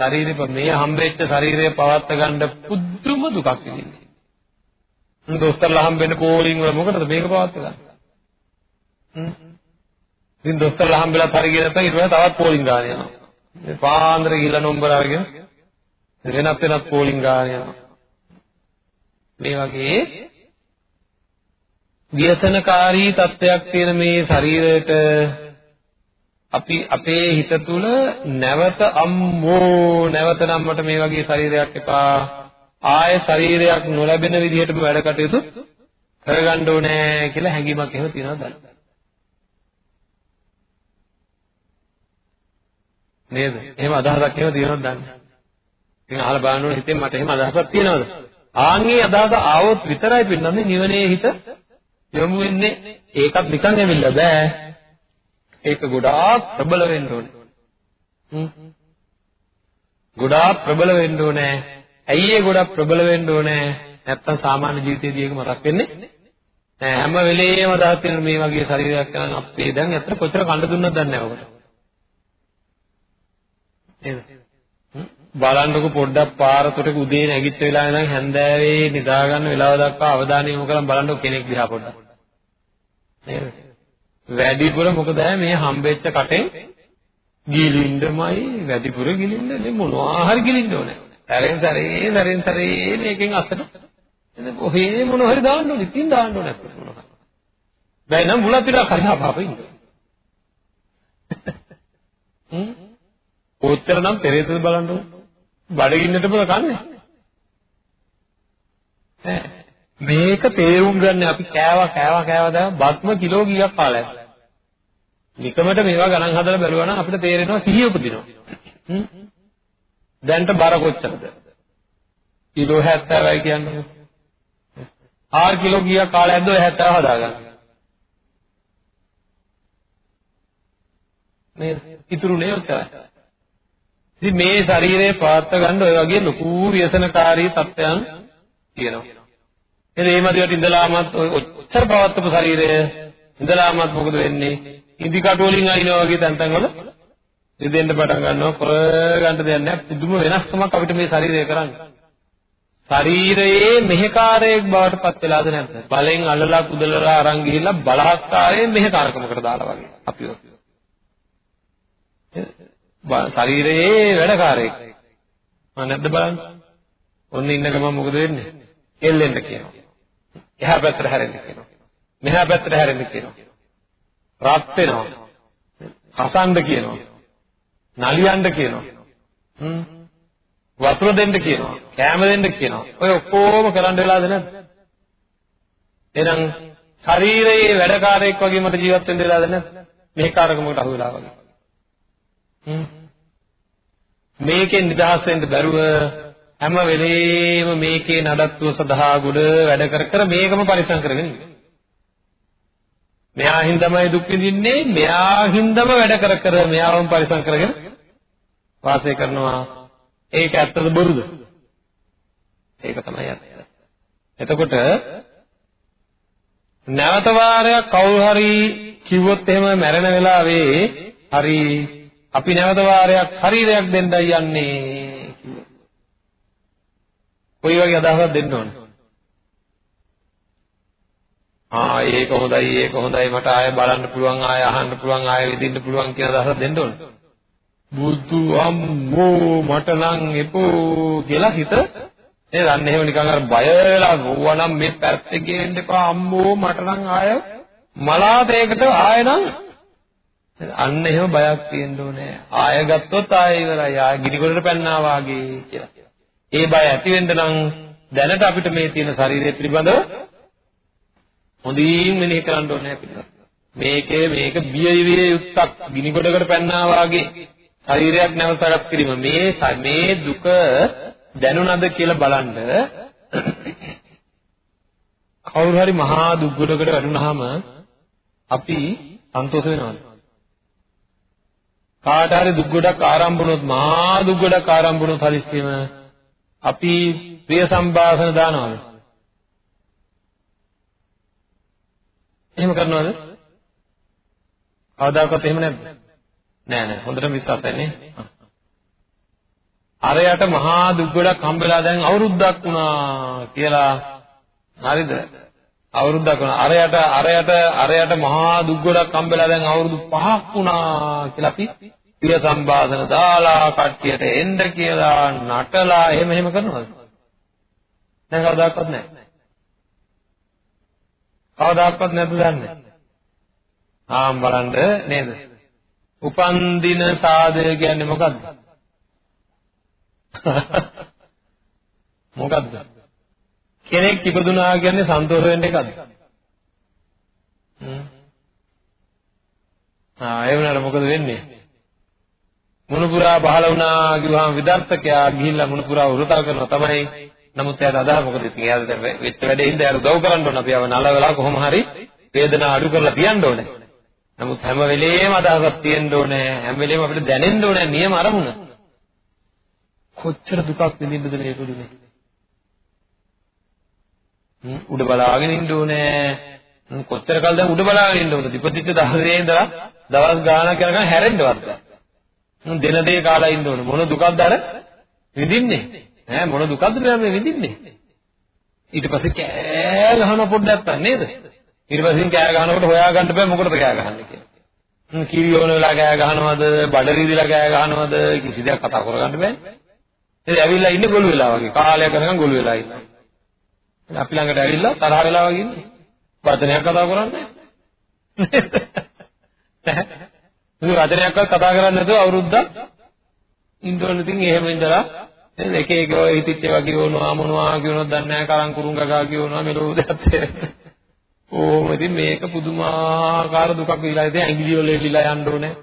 ශරීරෙ මේ හම්බෙච්ච ශරීරය පවත් ගන්න පුදුම දුකක් විඳින්නේ. දොස්තරලා හම්බෙන්න පෝලිං වල මොකටද මේක පවත් ගන්න? හ්ම්. ඉතින් දොස්තරලා හම්බෙලා හරි ගිය නැත්නම් ඊට පස්සේ තවත් පෝලිං ගන්න යනවා. මේ පාන්දර ගිහලා නම්බර අරගෙන වෙනත් වෙනත් පෝලිං ගන්න යනවා. මේ වගේ ව්‍යසනකාරී තත්වයක් තියෙන මේ ශරීරයට අපි අපේ හිත තුල නැවත අම්මෝ නැවත නම්මට මේ වගේ ශරීරයක් එපා. ආය ශරීරයක් නොලැබෙන විදිහටම වැඩ කටයුතු කරගන්න ඕනේ කියලා හැඟීමක් එහෙම තියෙනවා දැන්. නේද? එහෙම අදහසක් එහෙම තියෙනවද දන්නේ ඉතින් අහලා බලන්න ඕනේ හිතෙන් මට එහෙම අදහසක් තියෙනවද? ආන්ගේ අදහස ආවොත් විතරයි පින්නන්නේ නිවනේ හිත යොමු වෙන්නේ ඒකත් නිකන් ඇවිල්ලා බෑ ඒක ගොඩාක් ප්‍රබල වෙන්න ඕනේ. ගොඩාක් ප්‍රබල වෙන්න ඕනේ. ඇයි ඒ ගොඩාක් ප්‍රබල වෙන්න ඕනේ? නැත්තම් සාමාන්‍ය ජීවිතයේදී ඒක මතක් වෙන්නේ නෑ. හැම වෙලේම අදහස් වෙන මේ වගේ ශරීරයක් කරන් අපේ දැන් ඇත්තට කොච්චර කන්න දුන්නද දන්නේ නැහැ ඔකට. නේද? බලන්නකො පොඩ්ඩක් පාරතොටක උදේ නැගිට වෙලා ඉඳන් හැන්දෑවේ නිදා ගන්න වෙලාව දක්වා අවධානය යොමු කරන් බලන්නකො කෙනෙක් දිහා පොඩ්ඩක්. නේද? වැඩිපුර මොකද මේ හම්බෙච්ච කටෙන් ගිලින්නමයි වැඩිපුර ගිලින්න මොනවා හරි ගිලින්න ඕනේ. සැරෙන් සැරේ සැරෙන් සැරේ මේකෙන් අතට එතන කොහේ මොන හරි දාන්න ඕනේ. ඉතින් දාන්න ඕනේ මොනවා. බෑ නම් මුලත් විතර කතා පාපින්. හ්ම්. උත්තර නම් පෙරේතද බලන්න ඕනේ. බඩගින්නට බල කන්නේ. ඈ මේක තේරුම් ගන්න අපි කෑවා කෑවා කෑවා දැන් බත්ම කිලෝ කීයක් කාලා ඇද්ද? නිකමට මේවා ගණන් හදලා බැලුවා නම් අපිට තේරෙනවා සිහිය උපදිනවා. දැන්ට බර කොච්චරද? කිලෝ 70යි කියන්නේ. 4 කිලෝ කීයක් කාලා ඇද්ද ඔය 70 හදාගන්න. නේද? ඉතුරු නේ ඔච්චරයි. ඉතින් මේ ශරීරය පාත්ත ගන්න ඔය වගේ ලොකු ව්‍යසනකාරී තත්ත්වයන් තියෙනවා. එහෙනම් මේ මදිවට ඉඳලාමත් ඔච්චර පවත්වපු ශරීරය ඉඳලාමත් මොකද වෙන්නේ? ඉදි කටු වලින් අයින්නවා වගේ තැන් තැන් වල ඉදෙන්න පටන් ගන්නවා කරගන්න දෙයක් නැහැ පුදුම වෙනස්කමක් අපිට මේ ශරීරය කරන්නේ. ශරීරයේ මෙහෙකාරයෙක් බවට පත් වෙලාද නැද්ද? බලෙන් අල්ලලා කුදලලා අරන් ගිහිල්ලා බලහත්කාරයෙන් මෙහෙකාරකමකට දාලා වගේ අපිව. ශරීරයේ වැඩකාරයෙක්. මම නැද්ද බලන්න. ඔන්න ඉන්න ගමන් මොකද වෙන්නේ? එල්ලෙන්න කියනවා. එහා පැත්තට හැරෙන්න කියනවා. මෙහා පැත්තට හැරෙන්න කියනවා. රත් වෙනවා. හසන්න කියනවා. නලියන්න කියනවා. හ්ම්. වතුර දෙන්න කියනවා. කෑම දෙන්න කියනවා. ඔය ඔක්කොම කරන්න වෙලාද නැද්ද? එහෙනම් ශරීරයේ වැඩකාරයෙක් වගේ මට ජීවත් වෙන්න වෙලාද නැද්ද? මේ කාර්කමකට අහු වෙලා වගේ. හ්ම්. මේකෙන් නිදහස් වෙන්න බැරුව හැම වෙලේම මේකේ නඩත්තුව සඳහා ගුඩ වැඩ කර කර මේකම පරිසම් කරගෙන ඉන්නේ. මෙයා හින්දාමයි දුක් විඳින්නේ මෙයා හින්දාම වැඩ කර කර මෙයාවම පරිසම් කරගෙන වාසය කරනවා. ඒක ඇත්තද බොරුද? ඒක තමයි ඇත්ත. එතකොට නැවත වාරයක් කවුරු හරි කිව්වොත් එහෙම මැරෙන වෙලාවේ හරි අපි නැවත වාරයක් ශරීරයක් දෙන්නයි යන්නේ කොයි වගේ අදහසක් දෙන්න ඕන? ආ ඒක හොඳයි ඒක හොඳයි මට ආය බලන්න පුළුවන් ආය අහන්න පුළුවන් ආය විඳින්න පුළුවන් කියන අදහසක් දෙන්න ඕන. බුදු අම්මෝ මට නම් එපෝ කියලා හිත නේද අන්න එහෙම නිකන් අර බය වෙලා ගෝවා නම් මේ පැත්තේ ගේන්න එපා අම්මෝ මට නම් ආය මලාතේකට ආය නම් අන්න එහෙම බයක් තියෙන්න ඕනේ ආය ගත්තොත් ආය ඉවරයි ආය ගිනිගොඩට පැන්නා වාගේ කියලා ඒ බය ඇති වෙන්න නම් දැනට අපිට මේ තියෙන ශරීරය පිළිබඳව හොඳින් මෙනෙහි කරන්න ඕනේ පිළිගන්න. මේකේ මේක බිය විය යුක්තක් ගිනි ගොඩකට පැන්නා වාගේ ශරීරයක් නැව සකස් කිරීම මේ මේ දුක දැනුණද කියලා බලන්න කවුරු හරි මහා දුක් ගොඩකට වැටුනහම අපි සන්තෝෂ වෙනවද? කාට හරි දුක් ගොඩක් ආරම්භ වුණොත් මහා දුක් ගොඩක් ආරම්භ වුණොත් හදිස්සියම අපි ප්‍රිය සම්භාෂණ දානවද? එහෙම කරනවද? කවදාකවත් එහෙම නැද්ද? නෑ නෑ හොඳටම විශ්වාසයි නේ. අරයට මහා දුක් ගොඩක් හම්බෙලා දැන් අවුරුද්දක් වුණා කියලා හරිද? අවුරුද්දක් වුණා. අරයට අරයට අරයට මහා දුක් ගොඩක් හම්බෙලා දැන් අවුරුදු 5ක් වුණා කියලා අපි පිය සම්බාධන දාලා කට්ටියට එන්න කියලා නටලා එහෙම එහෙම කරනවද? දැන් කවදාකවත් නැහැ. කවදාකවත් නැද්ද දන්නේ? ආම් බලන්න නේද? උපන් දින සාදය කියන්නේ මොකද්ද? මොකද්ද? කෙනෙක් ඉපදුනා කියන්නේ සන්තෝෂ වෙන්න එකද? හ්ම්. ආ ඒ වුණාට මොකද වෙන්නේ? මුණුපුරා පහළ වුණා කිව්වහම විදර්ශකයා ගිහිල්ලා මුණුපුරා උරතල් කරනවා තමයි. නමුත් එයාට අදාළ මොකද ඉතින් එයාට වෙච්ච වැඩේ හින්දා එයාට උදව් කරන්න ඕන. අපි ආව නලවලා කොහොම හරි වේදනාව අඩු කරලා තියන්න ඕනේ. නමුත් හැම වෙලේම අදහසක් තියෙන්න ඕනේ. හැම වෙලේම අපිට දැනෙන්න ඕනේ නියම අරමුණ. කොච්චර දුකක් විඳින්නද මේ පුදුමේ. උඩ බලාගෙන ඉන්න ඕනේ. කොච්චර කල් දැන් උඩ බලාගෙන ඉන්න ඕනද? ඉපදිච්ච දහසේ ඉඳලා දවස් ගාණක් යනකම් හැරෙන්නවත් බෑ. දෙන දේ කාලා ඉන්න ඕනේ. මොන දුකක්ද අර විඳින්නේ? ඈ මොන දුකක්ද මේ විඳින්නේ? ඊට පස්සේ කෑ ගහන පොඩ්ඩක් නේද? ඊට පස්සේ කෑ ගහනකොට හොයාගන්න බෑ මොකටද කෑ ගහන්නේ කියලා. කිරි ඕන වෙලා කෑ ගහනවද, බඩරි දිලා කෑ ගහනවද කිසි දෙයක් කතා කරගන්න බෑ. ඉතින් ඇවිල්ලා ඉන්නේ ගොළු වෙලා වගේ. කාලයක් යනකම් ගොළු වෙලා ඉන්නවා. අපි ළඟට ඇවිල්ලා තරහ වෙලා වගේ ඉන්නේ. වචනයක් කතා කරන්නේ. නැහැ. ඉතින් වචනයක්වත් කතා කරන්නේ නැතුව අවුරුද්දක් ඉන්න ඕන ඉතින් එහෙම ඉඳලා නේද? එක එක ඔය හිතිච්ච ඒවා කියවනවා මොනවා කියවනවද දන්නේ නැහැ කරන් කුරුං ගගා කියවනවා මෙලෝ දෙයක් ඕම ඉතින් මේක පුදුමාකාර දුකක් විලා ඉතින් ඇඟිලි වල එල්ලලා යන්න ඕනේ.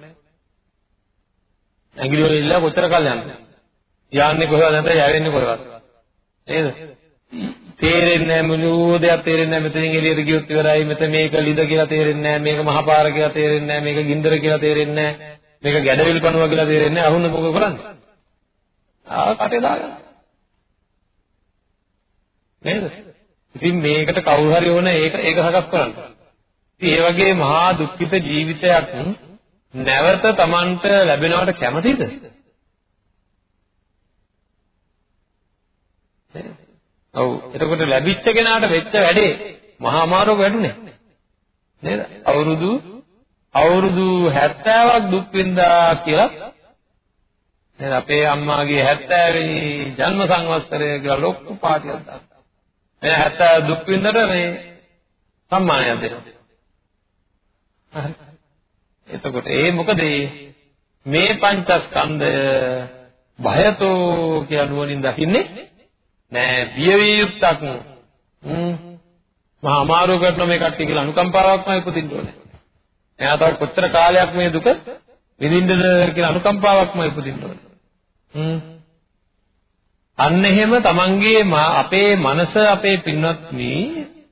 ඇඟිලි වල එල්ලලා කොච්චර කල් යන්නද යන්නේ කොහෙවද නැත්නම් යවෙන්නේ කොහෙවද නේද? තේරෙන්නේ නැහැ මුළු දෙයක් තේරෙන්නේ නැහැ. මෙතනින් එළියට ගියොත් ඉවරයි. මෙතන මේක ලිද කියලා තේරෙන්නේ නැහැ. මේක මහපාර කියලා තේරෙන්නේ නැහැ. මේක ගින්දර කියලා තේරෙන්නේ නැහැ. මේක ගැඩවිල් පණුව කියලා තේරෙන්නේ නැහැ. අහුන්න මොකද කරන්නේ? ආ කටේ දාගන්න. නේද? ඉතින් මේකට කවුරු හරි ඕන ඒක ඒක සකස් කරන්න. ඉතින් ඒ වගේ මහා දුක්ඛිත ජීවිතයක් නැවත Tamanට ලැබෙනවට කැමතිද? ඔව්. එතකොට ලැබිච්ච කෙනාට වෙච්ච වැඩේ මහා අමාරුව වැඩුණේ නේද? අවුරුදු අවුරුදු 70ක් දුක් විඳා කියලා. නේද? අපේ අම්මාගේ 70 වෙනි ජන්ම සංවත්සරය කියලා ලොකු පාටියක් දානවා. මේ 70 දුක් විඳට මේ සම්මානයක් දෙනවා. එතකොට ඒ මොකද මේ පංචස්කන්ධය භයතෝ කියන නුවණින් දකින්නේ නෑ බියවිය යුක්තක් මහා අමාරු කරන මේ කට්ටිය කියලා අනුකම්පාවක්මයි උපදින්න ඕනේ. එයා තව කොච්චර කාලයක් මේ දුක විඳින්නද කියලා අනුකම්පාවක්මයි උපදින්න ඕනේ. හ්ම්. අන්න එහෙම තමන්ගේ අපේ මනස අපේ පින්වත්නි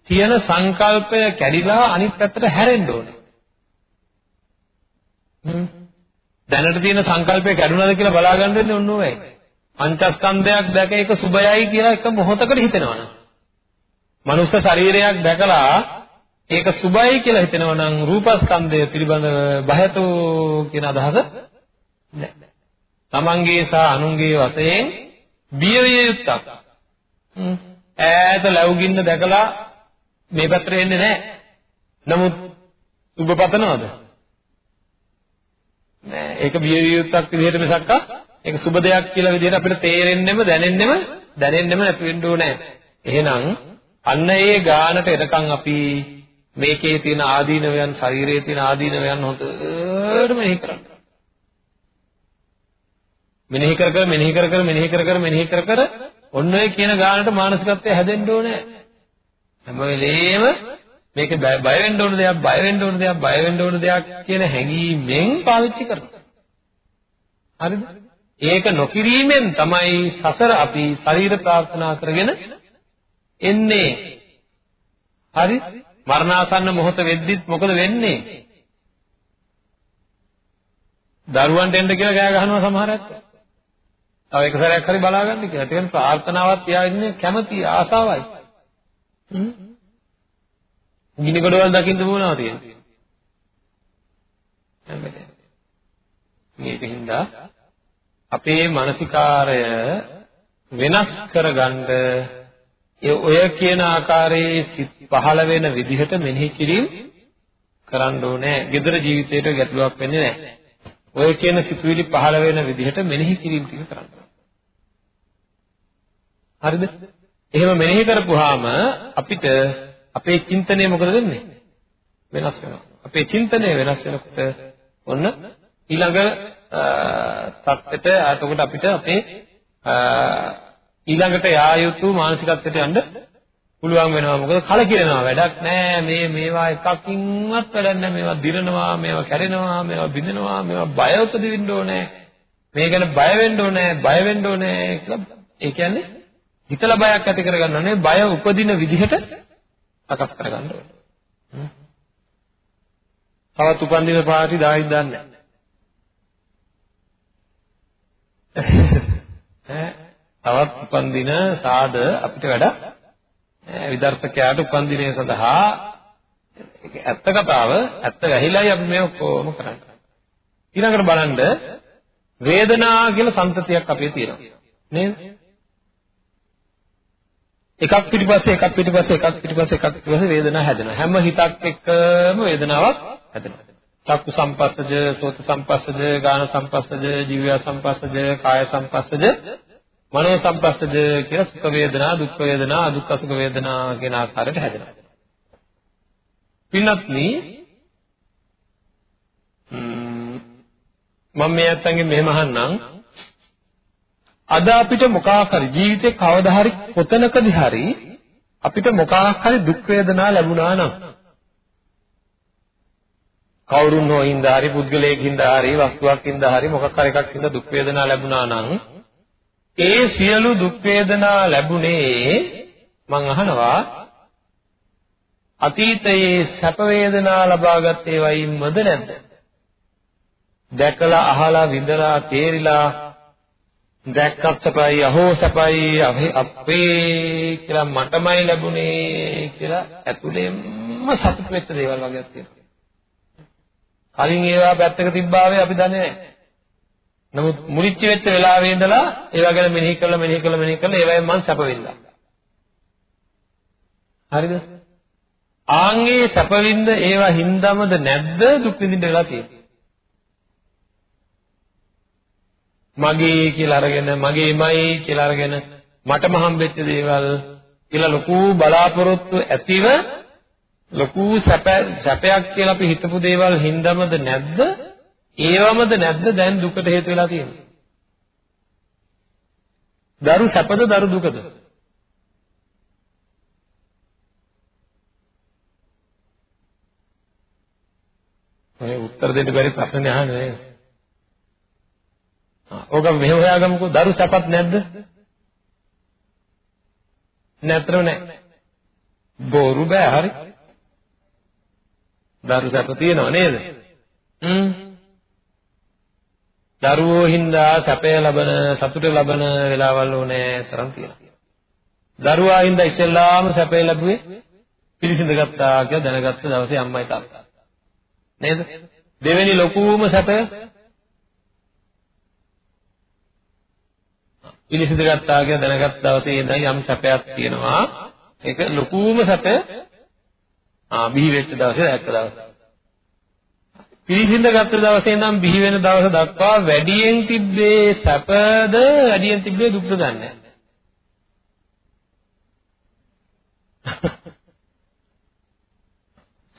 තියෙන සංකල්පය කැඩිලා අනිත් පැත්තට හැරෙන්න ඕනේ. හ්ම්. දැනට තියෙන සංකල්පය කැඩුනද කියලා බලාගන්න වෙන්නේ ඔන්න ඔයයි. පංචස්කන්ධයක් දැක ඒක සුබයයි කියලා එක මොහොතකට හිතෙනවනම් මනුස්ස ශරීරයක් දැකලා ඒක සුබයි කියලා හිතෙනවනම් රූපස්කන්ධය පිළිබඳව බයතෝ කියන අදහස නැහැ. තමන්ගේ සහ අනුන්ගේ වශයෙන් බිය විය යුක්තක්. ඈත ලැබුගින්න දැකලා මේ පැත්තට එන්නේ නැහැ. නමුත් සුබ පතනවද? නෑ ඒක බිය විය යුක්තක් විදිහට මිසක්කා ඒක සුබ දෙයක් කියලා විදිහට අපිට තේරෙන්නෙම දැනෙන්නෙම දැනෙන්නෙම නැති වෙන්න ඕනේ. එහෙනම් අන්න ඒ ගානට එනකන් අපි මේකේ තියෙන ආදීනවයන් ශරීරයේ තියෙන ආදීනවයන් හොඳට මෙනෙහි කරන්න. මෙනෙහි කර කර මෙනෙහි කර කර මෙනෙහි කර කර මෙනෙහි කර කර ඔන්න ඔය කියන ගානට මානසිකත්වය හැදෙන්න ඕනේ. හැම වෙලේම මේක බය වෙන්න ඕන දෙයක් බය වෙන්න ඕන දෙයක් බය වෙන්න ඕන දෙයක් කියන හැඟීමෙන් පාවිච්චි කරනවා. හරිද? ඒක නොකිරීමෙන් තමයි සසර අපි ශරීර ප්‍රාර්ථනා කරගෙන එන්නේ. හරි? මරණාසන්න මොහොත වෙද්දිත් මොකද වෙන්නේ? දරුවන්ට එන්න කියලා ගෑ ගහනවා සමහර අය. තව එක සැරයක් හරි බලාගන්න කියලා. ඒ කියන්නේ ප්‍රාර්ථනාවක් තියාගෙන කැමති ආසාවයි. හ්ම්. ගිනි ගොඩවල් දකින්න මොනවා තියෙන්නේ? මේකින්ද අපේ මානසිකාරය වෙනස් කරගන්න ඒ ඔය කියන ආකාරයේ සිත් පහළ වෙන විදිහට මෙනෙහි කිරීම කරන්න ඕනේ. gedara ජීවිතේට ගැටලුවක් වෙන්නේ නැහැ. ඔය කියන සිතුවිලි පහළ වෙන විදිහට මෙනෙහි කිරීම ටික කරන්න. හරිද? එහෙම මෙනෙහි කරපුවාම අපිට අපේ චින්තනය මොකද වෙන්නේ? වෙනස් වෙනවා. අපේ චින්තනය වෙනස් වෙනකොට ඔන්න ඊළඟ தත්ත්වයට එතකොට අපිට අපේ ඊළඟට යා යුතු මානසිකත්වයට යන්න පුළුවන් වෙනවා. මොකද කලකිරෙනවා. වැඩක් නෑ. මේ මේවා එකකින්වත් වැඩක් නෑ. මේවා දිරනවා මේවා කැරෙනවා මේවා බිඳෙනවා මේවා බය උපදින්න ඕනේ. මේ ගැන බය වෙන්න ඕනේ බය වෙන්න ඕනේ කියලා. ඒ කියන්නේ හිතලා බයක් ඇති කරගන්න ඕනේ. බය උපදින විදිහට සකස් කරගන්න ඕනේ. තවත් උපන්දින පාටි දායිද දන්නේ ඈ තවත් උපන්දින සාද අපිට වැඩක් විදර්ශකයාට උපන්දිනය සඳහා ඇත්ත කතාව ඇත්ත වැහිලායි අපි මේ ඔක්කොම කරන්නේ. ඊළඟට බලන්න වේදනා කියලා සංතතියක් අපේ තියෙනවා. නේද? එකක් පිටිපස්සේ එකක් පිටිපස්සේ එකක් පිටිපස්සේ එකක් පිටිපස්සේ වේදනාව හැදෙනවා. හැම හිතක් එක්කම වේදනාවක් හැදෙනවා. චක්කු සම්පස්සජ, සෝත සම්පස්සජ, ගාන සම්පස්සජ, ජීව සම්පස්සජ, කාය සම්පස්සජ මනෝ සංපස්සද කියලා සුඛ වේදනා, දුක්ඛ වේදනා, අදුක්ඛ සුඛ වේදනා කියන ආකාරයට හැදෙනවා. පින්වත්නි මම මේ අත්තන්ගෙන් මෙහෙම අහන්නම් අද අපිට මොකක් හරි ජීවිතේ කවදා හරි කොතනකදී හරි අපිට මොකක් හරි දුක් වේදනා ලැබුණා නම් කවුරුන් හෝ හින්දා හරි පුද්ගලයෙක් හින්දා හරි වස්තුවක් හින්දා හරි මොකක් හරි එකක් හින්දා දුක් වේදනා ලැබුණා නම් ඒ සියලු දුක් වේදනා ලැබුණේ මං අහනවා අතීතයේ සැප වේදනා ලබාගත් ඒවයින්මද නැද්ද? දැකලා අහලා විඳලා තේරිලා දැක්කත් සැපයි අහෝ සැපයි අපේ කියලා මටමයි ලැබුණේ කියලා ඇතුළෙන්ම සතුට වෙච්ච දේවල් වගේක් තියෙනවා. කලින් ඒවා පැත්තක තිබ්බාවේ අපි දන්නේ නැහැ. නමුත් මුලිච්ච වෙච්ච වෙලාවේ ඉඳලා ඒවා ගැන මෙනෙහි කරලා මෙනෙහි කරලා මෙනෙහි කරලා ඒවෙන් මං සැප වින්දා. හරිද? ආන්ගේ සැප වින්ද ඒවා හින්දාමද නැද්ද දුක් විඳින්න වෙලා තියෙන්නේ? මගේ කියලා අරගෙන මගේමයි කියලා අරගෙන මටම හම්බෙච්ච දේවල් කියලා ලොකු බලාපොරොත්තු ඇතිව ලොකු සැප සැපයක් කියලා අපි හිතපු දේවල් හින්දාමද නැද්ද ඒවමද නැද්ද දැන් දුකට හේතු වෙලා තියෙන්නේ? දරු සැපද දරු දුකද? ඔය උත්තර දෙන්න බැරි ප්‍රශ්නේ අහන්නේ නේද? ආ ඕක මෙහෙම හොයාගමුකෝ දරු සැපත් නැද්ද? නැත්නම් නැහැ. බොරු බෑ හරි. දරු සැප තියෙනව නේද? හ්ම් දරුවෝ හින්දා සැපය ලබන සතුට ලබන වෙලාවල් ඕනේ තරම් තියෙනවා. දරුවා හින්දා ඉස්සෙල්ලාම සැපය ලැබුවේ පිළිසිඳ ගත්තා කියලා දැනගත්ත දවසේ අම්මයි තාත්තා. නේද? දෙවෙනි ලොකුම සැපය පිළිසිඳ ගත්තා කියලා දැනගත්ත දවසේ ඉඳන් යම් සැපයක් තියෙනවා. ඒක ලොකුම සැපය ආ බිහි වෙච්ච දවසේ දැක්ක දවසේ. පිළිසිඳ ගත්ත දවසේ ඉඳන් බිහි වෙන දවස දක්වා වැඩියෙන් තිබ්බේ සැපද වැඩියෙන් තිබ්බේ දුක්ද දන්නේ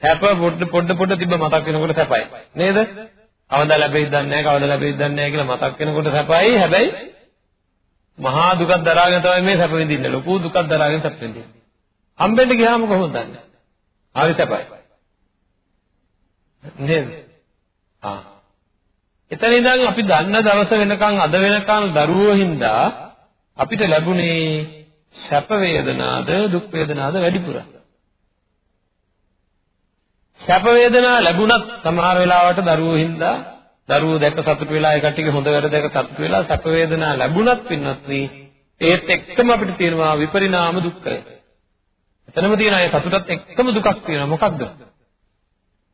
සැප පොඩ පොඩ පොඩ තිබ්බ මතක් වෙනකොට සැපයි නේද? කවදා ලැබෙයිද දන්නේ නැහැ කවදා ලැබෙයිද දන්නේ නැහැ කියලා මතක් වෙනකොට සැපයි හැබැයි මහා දුකක් දරාගෙන තමයි මේ සැප විඳින්නේ ලොකු දුකක් දරාගෙන සැප විඳින්නේ. හම්බෙන්න ගියාම කොහොමද දන්නේ? හරි සැපයි. නේද? ආ. එතන ඉඳන් අපි දන්න දවස වෙනකන් අද වෙනකන් දරුවෝ හින්දා අපිට ලැබුණේ සැප වේදනාද දුක් වේදනාද වැඩිපුර. සැප වේදනා ලැබුණත් සමහර වෙලාවට දරුවෝ හින්දා දරුවෝ දැක සතුට වෙලා ඒ කට්ටියගේ හොඳ වැඩ දැක සතුට වෙලා සැප වේදනා ලැබුණත් පින්නත් ඒත් එක්කම අපිට තියෙනවා විපරිණාම දුක්ඛය. එතනම තියෙන අය සතුටත් එක්කම දුකක් තියෙනවා. මොකක්ද?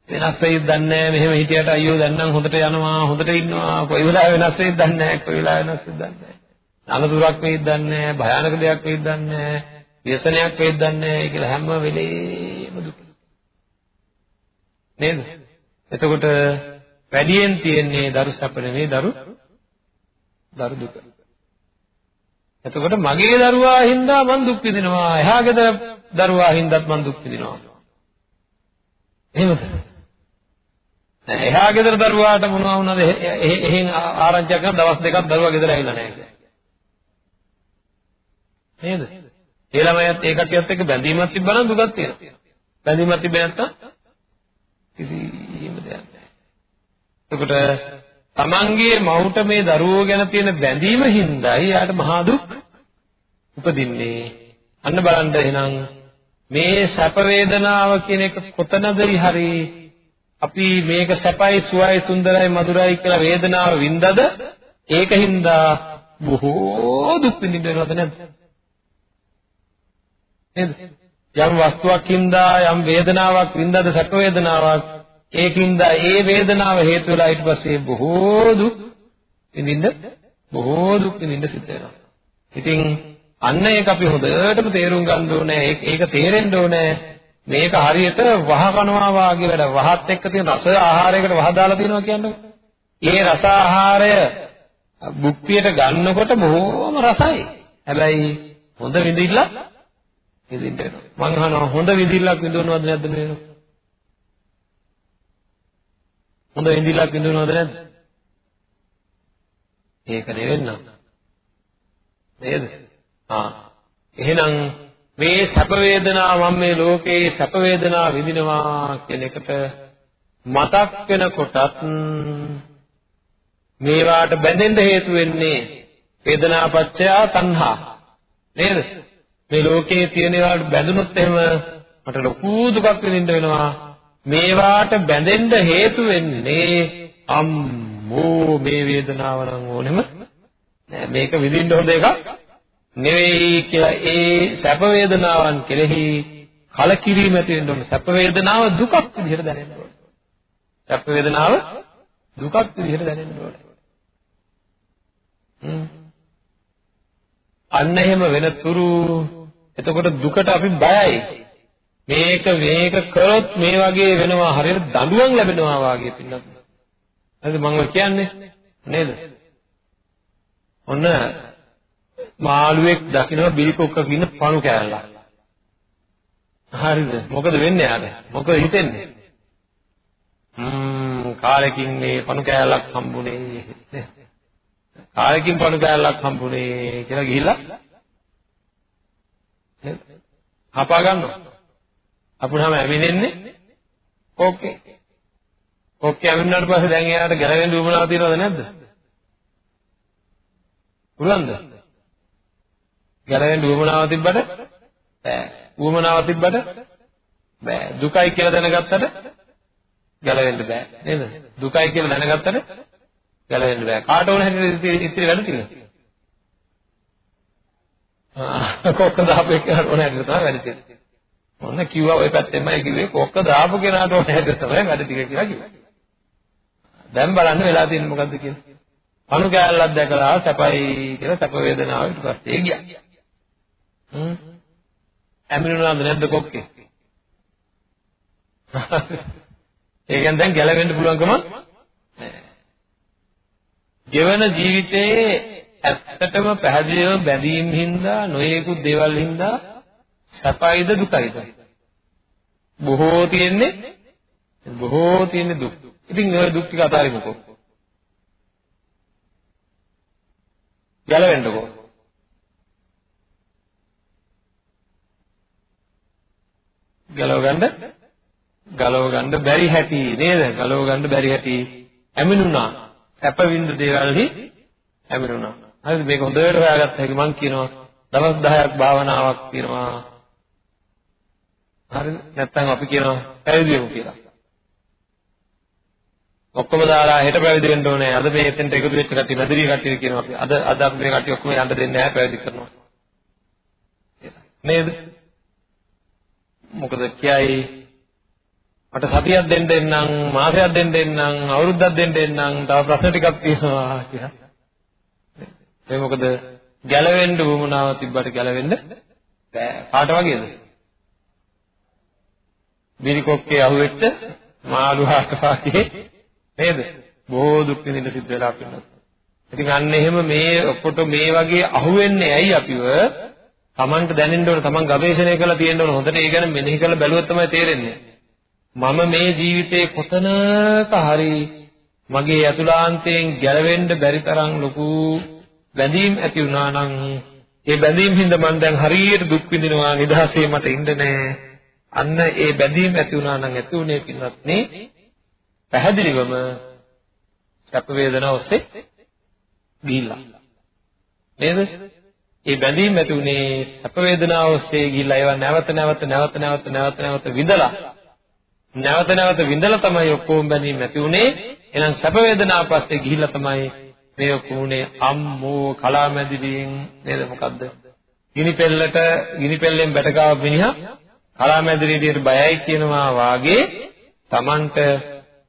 වෙනස් වෙයිද දන්නේ නැහැ. මෙහෙම හිටියට අයියෝ දැන් නම් හොඳට යනවා, හොඳට ඉන්නවා. කොයි වෙලාවෙ වෙනස් වෙයිද දන්නේ නැහැ. කොයි වෙලාවෙ වෙනස් වෙයිද දන්නේ නැහැ. අනතුරක් වෙයිද දන්නේ නැහැ. භයානක දෙයක් වෙයිද දන්නේ නැහැ. ව්‍යසනයක් වෙයිද දන්නේ නැහැ කියලා හැම වෙලේම දුක. නේද? එතකොට වැඩියෙන් තියෙන්නේ දරු සැප නෙවෙයි දරු දරු දුක. එතකොට මගේ දරුවා හින්දා මං දුක් විඳිනවා. එහා ගෙදර දරුවා හින්දාත් මං දුක් විඳිනවා. එහෙමද? නෑ එහා ගෙදර දරුවාට මොනවා වුණාද එහෙන් ආරංචියක් කරන දවස් දෙකක් දරුවා ගෙදර ඇවිල්ලා නැහැ නේද? ඒ ළමයාත් ඒ කටියත් එක්ක බැඳීමක් තිබ්බනම් දුකක් තියෙනවා. බැඳීමක් තිබ්බේ නැත්තම් කිසිම දෙයක් නැහැ. එතකොට තමන්ගේ මවුට මේ දරුවෝ ගැන තියෙන බැඳීම හින්දායි යාට මහා දුක් උපදින්නේ. අන්න බලන්න එහෙනම් මේ සැප වේදනාව කියන එක කොතනදරි හරි අපි මේක සැපයි සුවයි සුන්දරයි මధుරයි කියලා වේදනාව වින්දද ඒකින්ද බොහෝ දුක් විඳින්න වෙනවද නැද්ද නේද යම් වස්තුවක් හින්දා යම් වේදනාවක් වින්දද සැප වේදනාවක් ඒකින්ද ඒ වේදනාව හේතු වෙලා ඊට පස්සේ බොහෝ දුක් විඳින්න බොහෝ දුක් විඳින්න සිද්ධ වෙනවා. ඉතින් අන්න ඒක අපි හොඳටම තේරුම් ගන්න ඕනේ. ඒක තේරෙන්න ඕනේ. මේක හරියට වහ කනවා වාගේ වැඩ. වහත් එක්ක තියෙන රස ආහාරයකට වහ දාලා තියෙනවා කියන්නේ. ඒ රස ආහාරය භුක්තියට ගන්නකොට බොහෝම රසයි. හැබැයි හොඳ විඳින්න විඳින්න වෙනවා. මං අහනවා හොඳ විඳිල්ලක් විඳිනවද නැද්ද මේ වෙනකොට? හොඳ විඳිල්ලක් විඳිනවද නැද්ද? ඒක නෙවෙන්න. නේද? ආ. එහෙනම් මේ සැප වේදනා මම මේ ලෝකේ සැප වේදනා විඳිනවා කියන එකට මතක් වෙනකොටත් මේවාට බැඳෙන්න හේතු වෙන්නේ වේදනාපච්චය තණ්හා. නේද? මේ ලෝකයේ තියෙන ඒවාට බැඳුනොත් එහෙම මට ලොකු දුකක් විඳින්න වෙනවා. මේවාට බැඳෙන්න හේතු වෙන්නේ අම්මෝ මේ වේදනාව නම් ඕනෙම නෑ. මේක විඳින්න හොඳ එකක්. නෙවෙයි කියලා ඒ සැප වේදනාවන් කෙරෙහි කලකිරීම ඇති වෙන්න ඕන. සැප වේදනාව දුකක් විදිහට දැනෙන්න ඕන. සැප වේදනාව දුකක් විදිහට දැනෙන්න ඕන. අන්න එහෙම වෙන තුරු එතකොට දුකට අපි බයයි. මේක මේක කරොත් මේ වගේ වෙනවා හරියට දඬුවම් ලැබෙනවා වාගේ පින්නත්. හරිද මම කියන්නේ? නේද? ඔන්න මාළුවෙක් දකින්න බිලිකොක්කක ඉන්න පණු කෑල්ලක්. හරිද? මොකද වෙන්නේ යාට? මොකද හිතෙන්නේ? ම්ම් කාලෙකින් මේ පණු කෑල්ලක් හම්බුනේ. කාලෙකින් පණු කෑල්ලක් හම්බුනේ කියලා ගිහිල්ලා හපා ගන්නවා. අපුණාම ඇවිලෙන්නේ කොක්කේ. කොක්කේ ඇවිල්ලාට පස්සේ දැන් එයාට ගැලවෙන්න උවමනාවක් තියනවද නැද්ද? පුළුවන්ද? ගැලවෙන්න උවමනාවක් තිබ්බට බෑ. උවමනාවක් තිබ්බට බෑ. දුකයි කියලා දැනගත්තට ගැලවෙන්න බෑ. නේද? දුකයි කියලා දැනගත්තට ගැලවෙන්න බෑ. කාට ඕන හැටියට ඉතිරි වැඩ ටික. ආ කොක්ක දාපේ කරන ඕන හැටියට තමයි වැඩ තියෙන්නේ. ඔන්න කිව්වා ওই පැත්තෙන්මයි කිව්වේ කොක්ක දාපු කෙනාට ඕන හැටියට තමයි වැඩ ටික කියලා කිව්වා. දැන් බලන්න වෙලා තියෙන්නේ මොකද්ද කියලා. අනු කෑල්ලක් දැකලා සැපයි කියලා සැප වේදනාව ඊට පස්සේ ගියා. හ්ම්. ඇමිනුනාද නැද්ද කොක්කේ? ඒ කියන්නේ දැන් ගැලවෙන්න පුළුවන්කම නැහැ. ජීවන ජීවිතයේ ඇත්තටම පැහැදිලිව බැඳීම් හින්දා නොයෙකුත් දේවල් හින්දා සැපයිද දුකයිද? බොහෝ තියෙන්නේ බොහෝ තියෙන්නේ දුක්. ඉතින් ඔය දුක් ටික අතාරිමුකෝ. ගැලවෙන්නකෝ. ගැලව ගන්න ගලව ගන්න බැරි හැටි නේද? ගලව ගන්න බැරි හැටි ඇමිනුණා. සැප විඳ දේවල්හි ඇමිනුණා. හරිද? මේක හොඳට හොයාගත්ත හැකි මම කියනවා දවස් 10ක් භාවනාවක් කරනවා. හරිද? නැත්නම් අපි කියනවා පැවිදි වෙමු කියලා. ඔක්කොම දාලා හෙට පැවිදි වෙන්න ඕනේ. අද මේ එතෙන්ට එකතු වෙච්ච කට්ටිය මැදිරි කට්ටිය කියනවා අපි. අද අද අපි මේ කට්ටිය ඔක්කොම යන්න දෙන්නේ නැහැ පැවිදි කරනවා. නේද? මොකද කියයි මට සතියක් දෙන්න එන්නම් මාසයක් දෙන්න එන්නම් අවුරුද්දක් දෙන්න එන්නම් තව ප්‍රශ්න ටිකක් තියෙනවා කියලා. ඒ මොකද ගැලවෙන්න වුණාව තිබ්බට ගැලවෙන්න බෑ. කාට වගේද? බිරිකොක්කේ අහුවෙච්ච මාළුවාට වගේ නේද? බොහෝ දුක් විඳින්න සිද්ධ වෙලා පින්නත්. ඉතින් අන්න එහෙම මේ ඔක්කොට මේ වගේ අහුවෙන්නේ ඇයි අපිව? Tamanට දැනෙන්න ඕන Taman ගවේෂණය කරලා තියෙන්න ඕන හොඳට. ඒ ගැන මෙනෙහි කරලා බැලුවොත් තමයි තේරෙන්නේ. මම මේ ජීවිතේ කොතනක හරි මගේ අතුලාන්තයෙන් ගැලවෙන්න බැරි තරම් ලොකු බැඳීම් ඇති වුණා නම් ඒ බැඳීම් හින්දා මම දැන් හරියට දුක් විඳිනවා නිදහසේ මට ඉන්න නෑ. අන්න ඒ බැඳීම් ඇති වුණා නම් ඇති උනේ පින්වත් නේ පැහැදිලිවම සැප වේදනාව ඔස්සේ ගිහිල්ලා නේද? ඒ බැඳීම් ඇති උනේ සැප වේදනාව ඔස්සේ ගිහිල්ලා ඒවා නැවත නැවත නැවත නැවත නැවත නැවත විඳලා නැවත නැවත විඳලා තමයි ඔක්කොම බැඳීම් ඇති උනේ. එහෙනම් සැප වේදනාව පස්සේ ගිහිල්ලා තමයි මේ ඔක්කොම උනේ අම්මෝ කලාමැදිරියෙන් නේද? මොකද්ද? ගිනි පෙල්ලට ගිනි පෙල්ලෙන් බැටගාව මිනිහා කලාමැදිරියට බයයි කියනවා වාගේ Tamanට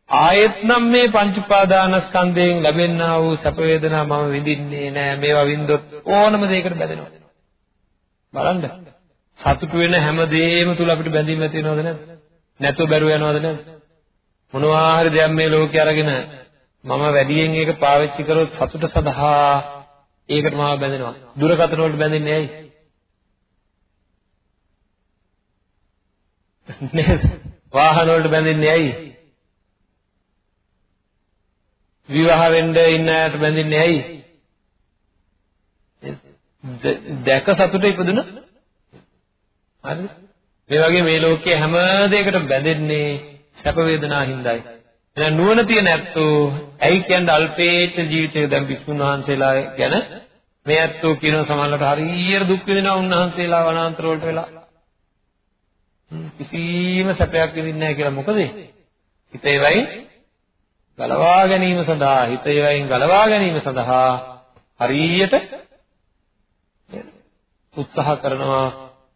ආයෙත් නම් මේ පංච උපාදානස්කන්ධයෙන් ලැබෙනා වූ සැප වේදනා මම විඳින්නේ නෑ. මේවා වින්දොත් ඕනම දෙයකට බැඳෙනවා. බලන්න. සතුටු වෙන හැම දෙයක්ම තුල අපිට බැඳීම් ඇති වෙනවද නැද්ද? නැතුව බැරුව යනවද නැද්ද? මොනවා හරි දෙයක් මේ ලෝකේ අරගෙන මම වැඩියෙන් ඒක පාවිච්චි කරොත් සතුට සඳහා ඒකට මාව බැඳෙනවා. දුරකථන වලට බැඳෙන්නේ ඇයි? නේද? වාහන වලට බැඳෙන්නේ ඇයි? විවාහ වෙන්න ඉන්න අයට බැඳින්නේ ඇයි? දැක සතුට ඉපදුන හරිද? මේ වගේ මේ ලෝකයේ හැම දෙයකටම බැඳෙන්නේ සැප වේදනා හින්දායි. එහෙනම් නුවණ තියෙන ඇත්තෝ ඇයි කියන්නේ අල්පේච්ඡ ජීවිතය දැන් විසුණු වහන්සේලා ගැන මේ ඇත්තෝ කියන සමහරවිට හරියට දුක් විඳිනවා උන්වහන්සේලා වනාන්තර වලට වෙලා. කිසිම සැපයක් විඳින්නේ නැහැ කියලා මොකද? හිතේ වයින් ගලවා ගැනීම සඳහා හිත ඒවායින් ගලවා ගැනීම සඳහා හරියට උත්සාහ කරනවා.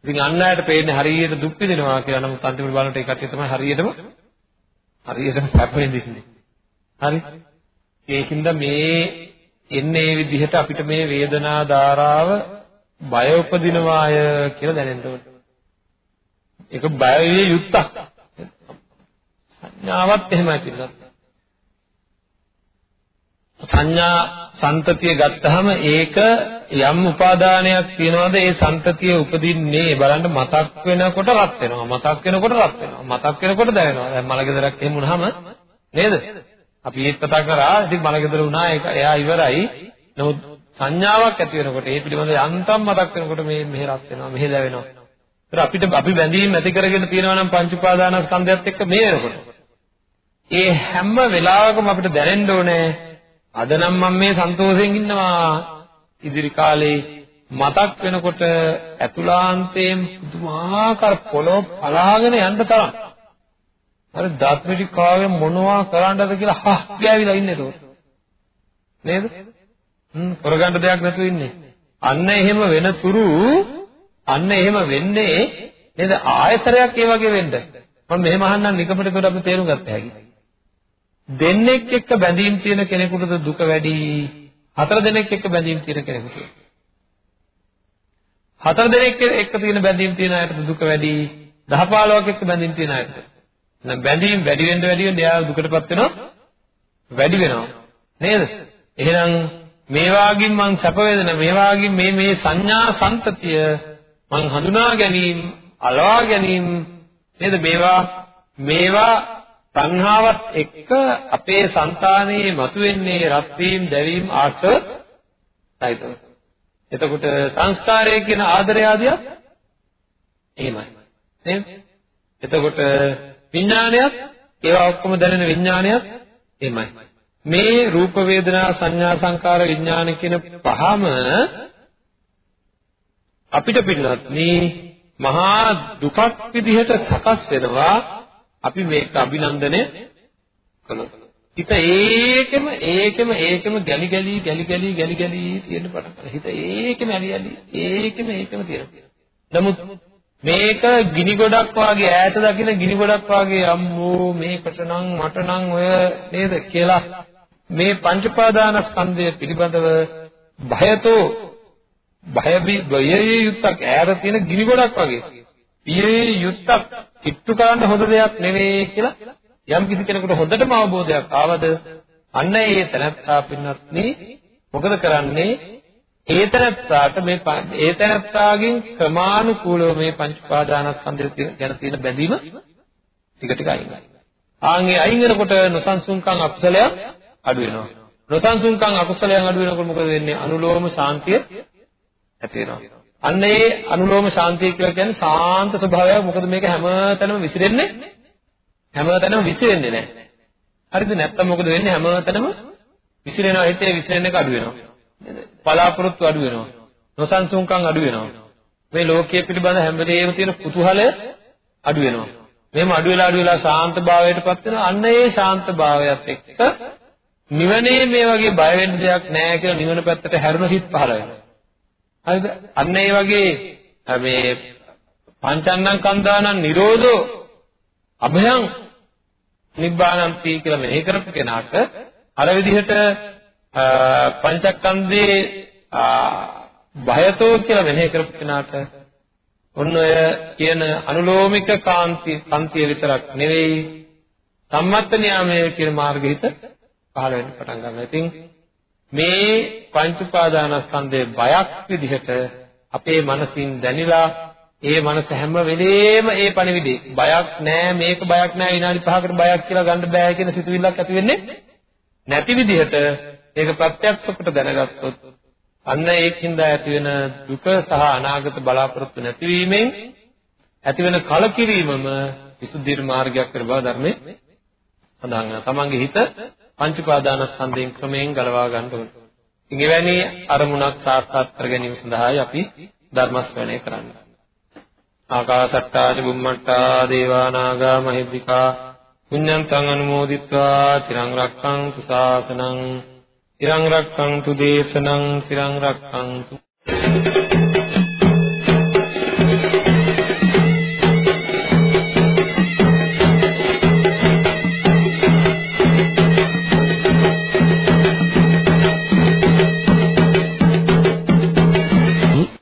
ඉතින් අන් අයට පේන්නේ හරියට දුක් විඳිනවා කියලා. නමුත් අන්තිමට බලනකොට ඒ කට්ටිය තමයි හරියටම හරියටම සැප විඳින්නේ. හරි? ඒකින්ද මේ එන්නේ මේ විදිහට අපිට මේ වේදනා ධාරාව බය උපදිනවාය කියලා දැනෙන්න ඕනේ. ඒක බය විය යුත්තක්. සංඥාවත් එහෙමයි පිළිගන්න. සංඥා සන්තතිය ගත්තාම ඒක යම් උපාදානයක් තියනවාද ඒ සන්තතිය උපදින්නේ? බලන්න මතක් වෙනකොට රත් වෙනවා. මතක් වෙනකොට රත් වෙනවා. මතක් වෙනකොට දැනෙනවා. දැන් මලගෙදරක් එහෙම වුණාම නේද? අපි ඒත් කතා කරා. ඉතින් මලගෙදර වුණා. ඒක එයා ඉවරයි. නමුත් සංඥාවක් ඇති වෙනකොට ඒ පිළිබඳව යන්තම් මතක් වෙනකොට මේ මෙහෙ රත් වෙනවා මෙහෙ දැවෙනවා. ඒත් අපිට අපි බැඳීම් ඇති කරගෙන තියෙනවා නම් පංච උපාදානස්කන්ධයත් එක්ක මේ වෙනකොට. ඒ හැම වෙලාවකම අපිට දැනෙන්න ඕනේ අද නම් මම මේ සන්තෝෂයෙන් ඉන්නවා. ඉදිරි කාලේ මතක් වෙනකොට ඇතුලාන්තයෙන් පුදුමාකාර පොළොව පලාගෙන යන්න තරම්. අර දත් මිටි කාගෙන මොනවා කරන්නද කියලා හස් ගෑවිලා ඉන්නේ ඒක නේද? හ්ම් කරගන්න දෙයක් නැතුව ඉන්නේ. අන්න එහෙම වෙන තුරු අන්න එහෙම වෙන්නේ නේද? ආයතරයක් ඒ වගේ වෙන්න. මම මෙහෙම අහන්නම් නිකමට ඒකට අපි තේරුම් ගත්ත හැකියි. දෙන්නෙක් එක්ක බැඳීම් තියෙන කෙනෙකුටද දුක වැඩි? හතර දෙනෙක් එක්ක බැඳීම් තියෙන කෙනෙකුට හතර දෙනෙක් එක්ක තියෙන බැඳීම් තියෙන අයට දුක වැඩි? 10 15ක් එක්ක බැඳීම් තියෙන අයට නම් බැඳීම් වැඩි වෙන්න වැඩි වෙන්න එයා දුකටපත් වෙනවා? වැඩි වෙනවා. නේද? එහෙනම් මේ වාගින් මං සැප වේදන මේ වාගින් මේ මේ සංඥා සම්තතිය මං හඳුනා ගැනීම අලවා ගැනීම නේද? මේවා මේවා තණ්හාවත් එක්ක අපේ సంతානයේ මතුවෙන්නේ රත් වීම, දැවීම, ආශ්‍රව සහිතව. එතකොට සංස්කාරය කියන ආදරය ආදිය එහෙමයි. නේද? එතකොට විඥානයත් ඒවා ඔක්කොම දැනෙන විඥානයත් එමය. මේ රූප වේදනා සංඥා සංකාර විඥාන කියන පහම අපිට පින්නත් මේ මහා දුකක් විදිහට සකස් වෙනවා අපි මේක අභිනන්දනය කළොත්. හිත ඒකෙම ඒකෙම ඒකෙම ගැලි ගැලි ගැලි ගැලි ගැලි ගැලි තියෙන පටන් ගන්නවා. හිත ඒකෙම ඇලි ඇලි ඒකෙම ඒකෙම තියෙනවා. නමුත් මේක ගිනි ගොඩක් වාගේ ඈත දකින්න ගිනි ගොඩක් වාගේ අම්මෝ මේකට නම් මට නම් ඔය නේද කියලා මේ පංච පාදානස්කන්ධය පිළිබඳව භයතෝ භය බයේ යුක්තක් ඈත තියෙන ගිනි ගොඩක් වගේ. පියේ යුක්තක් කිට්ටු කරන්න හොඳ දෙයක් නෙවෙයි කියලා යම් කිසි කෙනෙකුට හොඳටම අවබෝධයක් ආවද අන්න ඒ තැනත්තා පින්නත්නි මොකද කරන්නේ ඒ තැනත්තාට මේ ඒ තැනත්තාගෙන් ක්‍රමානුකූලව මේ පංච පාදානස්කන්ධය ගැන තියෙන බැඳීම ටික ටික අයින් වෙනවා. ආන්ගේ අයින් වෙනකොට නොසන්සුන්කම් අකුසලයක් අඩු වෙනවා. නොසන්සුන්කම් අකුසලයන් අඩු වෙනකොට මොකද වෙන්නේ? අනුලෝම ශාන්තිය ඇති වෙනවා. අන්න ඒ අනුලෝම ශාන්තිය කියලා කියන්නේ සාන්ත ස්වභාවයක්. මොකද මේක හැමතැනම විසිරෙන්නේ හැමතැනම විසිරෙන්නේ නැහැ. හරිද? නැත්තම් මොකද වෙන්නේ? හැමතැනම විසිරෙනවා. හිතේ විසිරෙන එක අඩු වෙනවා. නේද? පලාපොරොත්තු අඩු වෙනවා. නොසන්සුන්කම් අඩු වෙනවා. මේ ලෝකයේ පිළිබඳ හැම වෙලේම තියෙන කුතුහලය අඩු වෙනවා. මෙහෙම අඩු වෙලා අඩු වෙලා ශාන්ත භාවයටපත් වෙනවා. අන්න ඒ ශාන්ත භාවයත් එක්ක නිවනේ මේ වගේ බය වෙන්න දෙයක් නැහැ කියලා නිවන පැත්තට හැරුණ සිත් පහළ වෙනවා. හරිද? අන්න ඒ වගේ මේ පංචන්නං කන්දානං නිරෝධෝ අභයං නිබ්බානන්ති කියලා මෙහෙ කරපු කෙනාට අර විදිහට පංචස්කන්ධේ භයතෝ කියලා මෙහෙ කරපු කෙනාට ඔන්න ඔය කියන අනුලෝමික කාන්ති කාන්තිය විතරක් නෙවෙයි සම්මත්ත න්යාමයේ කියන මාර්ගෙහිත පහළ වෙන්න පටන් ගන්නවා. ඉතින් මේ පංච උපාදානස්කන්ධයේ බයක් විදිහට අපේ මනසින් දැනිලා ඒ මනස හැම වෙලේම ඒ පණිවිඩේ බයක් නෑ මේක බයක් නෑ විනාඩි 5කට බයක් කියලා ගන්න බෑ කියන සිතුවිල්ලක් ඇති වෙන්නේ නැති විදිහට ඒක ප්‍රත්‍යක්ෂ කොට දැනගත්තොත් අන්න ඒකින්ද ඇති වෙන දුක සහ අනාගත බලාපොරොත්තු නැතිවීමෙන් ඇති වෙන කලකිරීමම විසුද්ධි මාර්ගයක් වෙන බව ධර්මයේ සඳහන් වෙනවා. තමන්ගේ හිත පංච පාදානස්කන්ධයෙන් ක්‍රමයෙන් ගලවා ගන්න ඕනේ. ඉතින් එවැනි අරමුණක් සාක්ෂාත් කර ගැනීම සඳහායි අපි ධර්ම ශ්‍රවණය කරන්නේ. ආකාසට්ටා චුම්මට්ටා දේවා නාග මහිද්దికා පුඤ්ඤන්තං අනුමෝදිත්වා චිරං රක්ඛන්තු ශාසනං චිරං රක්ඛන්තු දේශනං චිරං රක්ඛන්තු